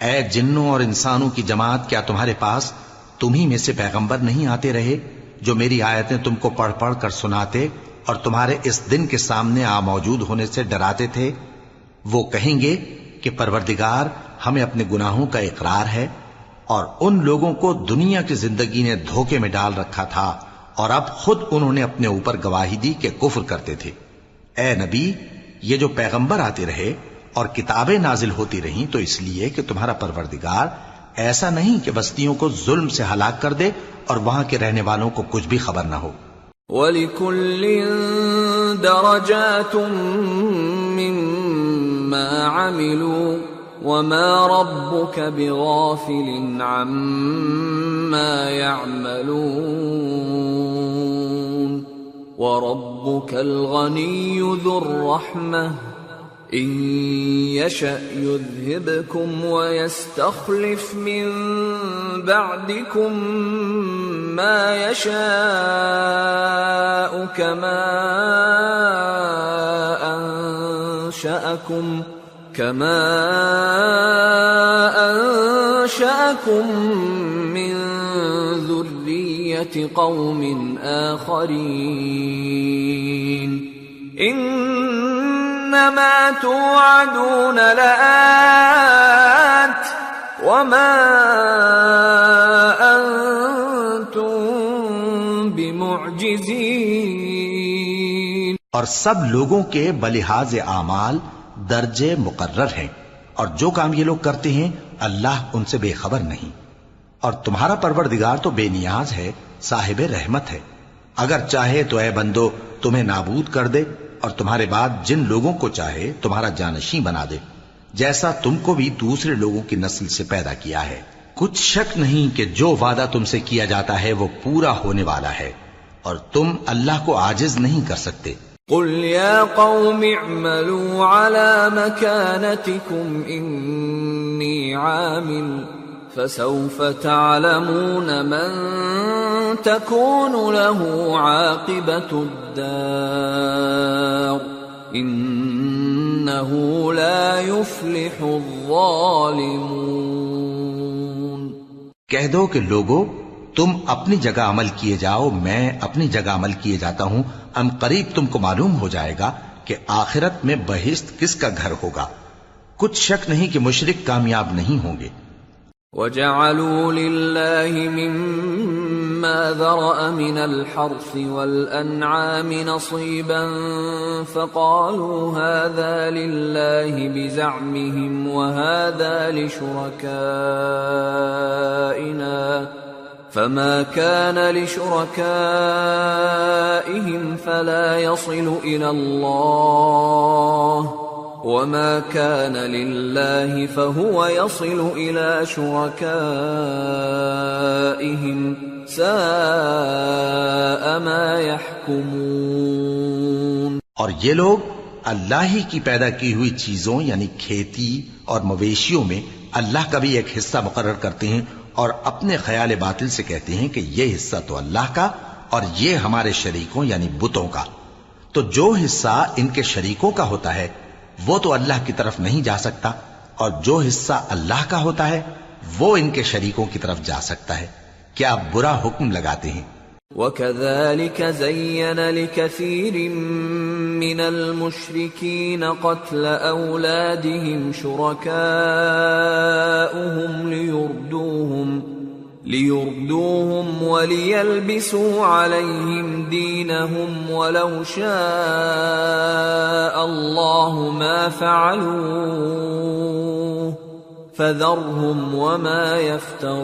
اے جنوں اور انسانوں کی جماعت کیا تمہارے پاس تمہیں میں سے پیغمبر نہیں آتے رہے؟ جو میری آیتیں تم کو پڑھ پڑھ کر سناتے اور تمہارے اس دن کے سامنے آ موجود ہونے سے ڈراتے تھے، وہ کہیں گے کہ پروردگار ہمیں اپنے گناہوں کا اقرار ہے اور ان لوگوں کو دنیا کی زندگی نے دھوکے میں ڈال رکھا تھا اور اب خود انہوں نے اپنے اوپر گواہی دی کہ کفر کرتے تھے۔ اے نبی، یہ جو پیغمبر آتے رہے اور کتابیں نازل ہوتی رہیں تو اس لیے کہ تمہارا پروردگار ایسا نہیں کہ بستیوں کو ظلم سے ہلاک کر دے اور وہاں کے رہنے والوں کو کچھ بھی خبر نہ ہو۔ وَلِكُلٍّ دَرَجَاتٌ مِّمَّا عَمِلُوا وَمَا رَبُّكَ بِغَافِلٍ عَمَّا يَعْمَلُونَ. وَرَبُّكَ الْغَنِيُّ ذُو الرَّحْمَةِ. ان يشأ يذهبكم ويستخلف من بعدكم ما يشاء كما انشأكم كما انشأكم من ذرية قوم آخرين. انما توعدون لآت وما انتم بمعجزين. اور سب لوگوں کے بلحاظ اعمال درجے مقرر ہیں اور جو کام یہ لوگ کرتے ہیں اللہ ان سے بے خبر نہیں۔ اور تمہارا پروردگار تو بے نیاز ہے، صاحب رحمت ہے۔ اگر چاہے تو اے بندو تمہیں نابود کر دے۔ اور تمہارے بعد جن لوگوں کو چاہے تمہارا جانشی بنا دے، جیسا تم کو بھی دوسرے لوگوں کی نسل سے پیدا کیا ہے۔ کچھ شک نہیں کہ جو وعدہ تم سے کیا جاتا ہے وہ پورا ہونے والا ہے، اور تم اللہ کو عاجز نہیں کر سکتے۔ قل يا قوم اعملوا على مكانتكم إني عامل فسوف تعلمون من تكون له عاقبة الدار. إنه لا يفلح الظالمون. کہہ دو کہ لوگو، تم اپنی جگہ عمل کیے جاؤ، میں اپنی جگہ عمل کیے جاتا ہوں ان قریب تم کو معلوم ہو جائے گا کہ آخرت میں بہشت کس کا گھر ہوگا۔ کچھ شک نہیں کہ مشرک کامیاب نہیں ہوں گے۔ وجعلوا لله مما ذرأ من الحرث والأنعام نصيبا فقالوا هذا لله بزعمهم وهذا لشركائنا فما كان لشركائهم فلا يصل إلى الله وما كان لله فهو يصل الى شركائهم ساء ما يحكمون اور یہ لوگ اللہ ہی کی پیدا کی ہوئی چیزوں یعنی کھیتی اور مویشیوں میں اللہ کا بھی ایک حصہ مقرر کرتے ہیں اور اپنے خیال باطل سے کہتے ہیں کہ یہ حصہ تو اللہ کا اور یہ ہمارے شریکوں یعنی بتوں کا۔ تو جو حصہ ان کے شریکوں کا ہوتا ہے وہ تو اللہ کی طرف نہیں جا سکتا اور جو حصہ اللہ کا ہوتا ہے، وہ ان کے شریکوں کی طرف جا سکتا ہے۔ کیا برا حکم لگاتے ہیں؟ وكذلك زين لكثير من المشركين قتل أولادهم شركاؤهم ليردوهم ليردوهم وليلبسوا عليهم دينهم ولو شاء الله ما فعلوه فذرهم وما يفترون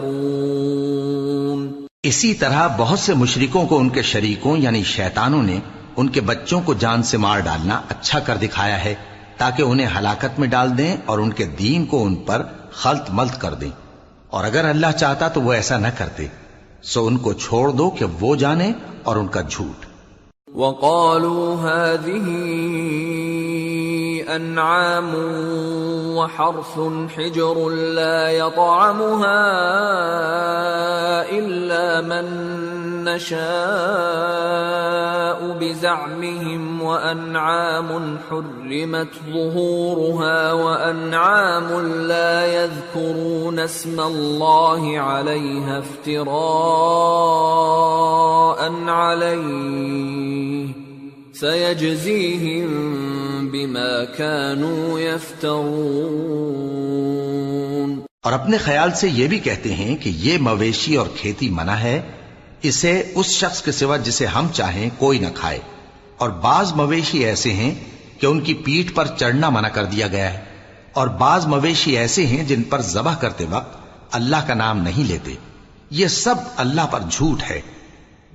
اسی طرح بہت سے مشرکوں کو ان کے شریکوں یعنی شیطانوں نے ان کے بچوں کو جان سے مار ڈالنا اچھا کر دکھایا ہے تاکہ انہیں ہلاکت میں ڈال دیں اور ان کے دین کو ان پر خلط ملت کر دیں۔ اور اگر اللہ چاہتا تو وہ ایسا نہ کرتے۔ سو ان کو چھوڑ دو کہ وہ جانے اور ان کا جھوٹ۔ وقالوا هذه انعام وحرث حجر لا يطعمها الا من نشاء بزعمهم وانعام حرمت ظهورها وانعام لا يذكرون اسم الله عليها افتراء عليه. سيجزيهم بما كانوا يفترون۔ اور اپنے خیال سے یہ بھی کہتے ہیں کہ یہ مویشی اور کھیتی منع ہے، اسے اس شخص کے سوا جسے ہم چاہیں کوئی نہ کھائے۔ اور بعض مویشی ایسے ہیں کہ ان کی پیٹھ پر چڑھنا منع کر دیا گیا ہے۔ اور بعض مویشی ایسے ہیں جن پر ذبح کرتے وقت اللہ کا نام نہیں لیتے۔ یہ سب اللہ پر جھوٹ ہے۔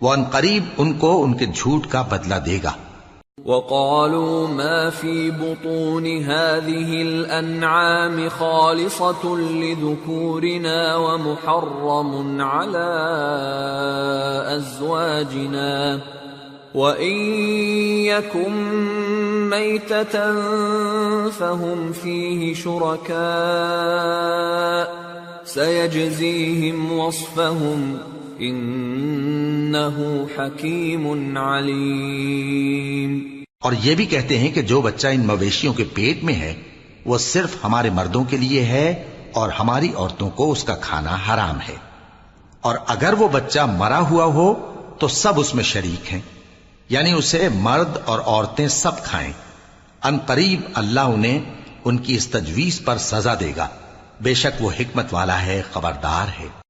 وہ ان قریب ان کو ان کے جھوٹ کا بدلہ دے گا۔ وقالوا ما في بطون هذه الأنعام خالصة لذكورنا ومحرم على أزواجنا وإن يكن ميتة فهم فيه شركاء سيجزيهم وصفهم انه حکیم علیم اور یہ بھی کہتے ہیں کہ جو بچہ ان مویشیوں کے پیٹ میں ہے، وہ صرف ہمارے مردوں کے لیے ہے اور ہماری عورتوں کو اس کا کھانا حرام ہے۔ اور اگر وہ بچہ مرا ہوا ہو، تو سب اس میں شریک ہیں۔ یعنی اسے مرد اور عورتیں سب کھائیں۔ ان قریب اللہ انہیں ان کی اس تجویز پر سزا دے گا۔ بے شک وہ حکمت والا ہے، خبردار ہے۔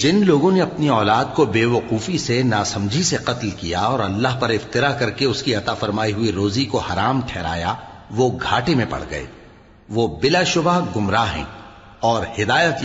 جن لوگوں نے اپنی اولاد کو بے وقوفی سے، ناسمجھی سے قتل کیا اور اللہ پر افطرا کر کے اس کی عطا فرمائی ہوئی روزی کو حرام ٹھہرایا، وہ گھاٹے میں پڑ گئے۔ وہ بلا شبہ گمراہ ہیں اور ہدایت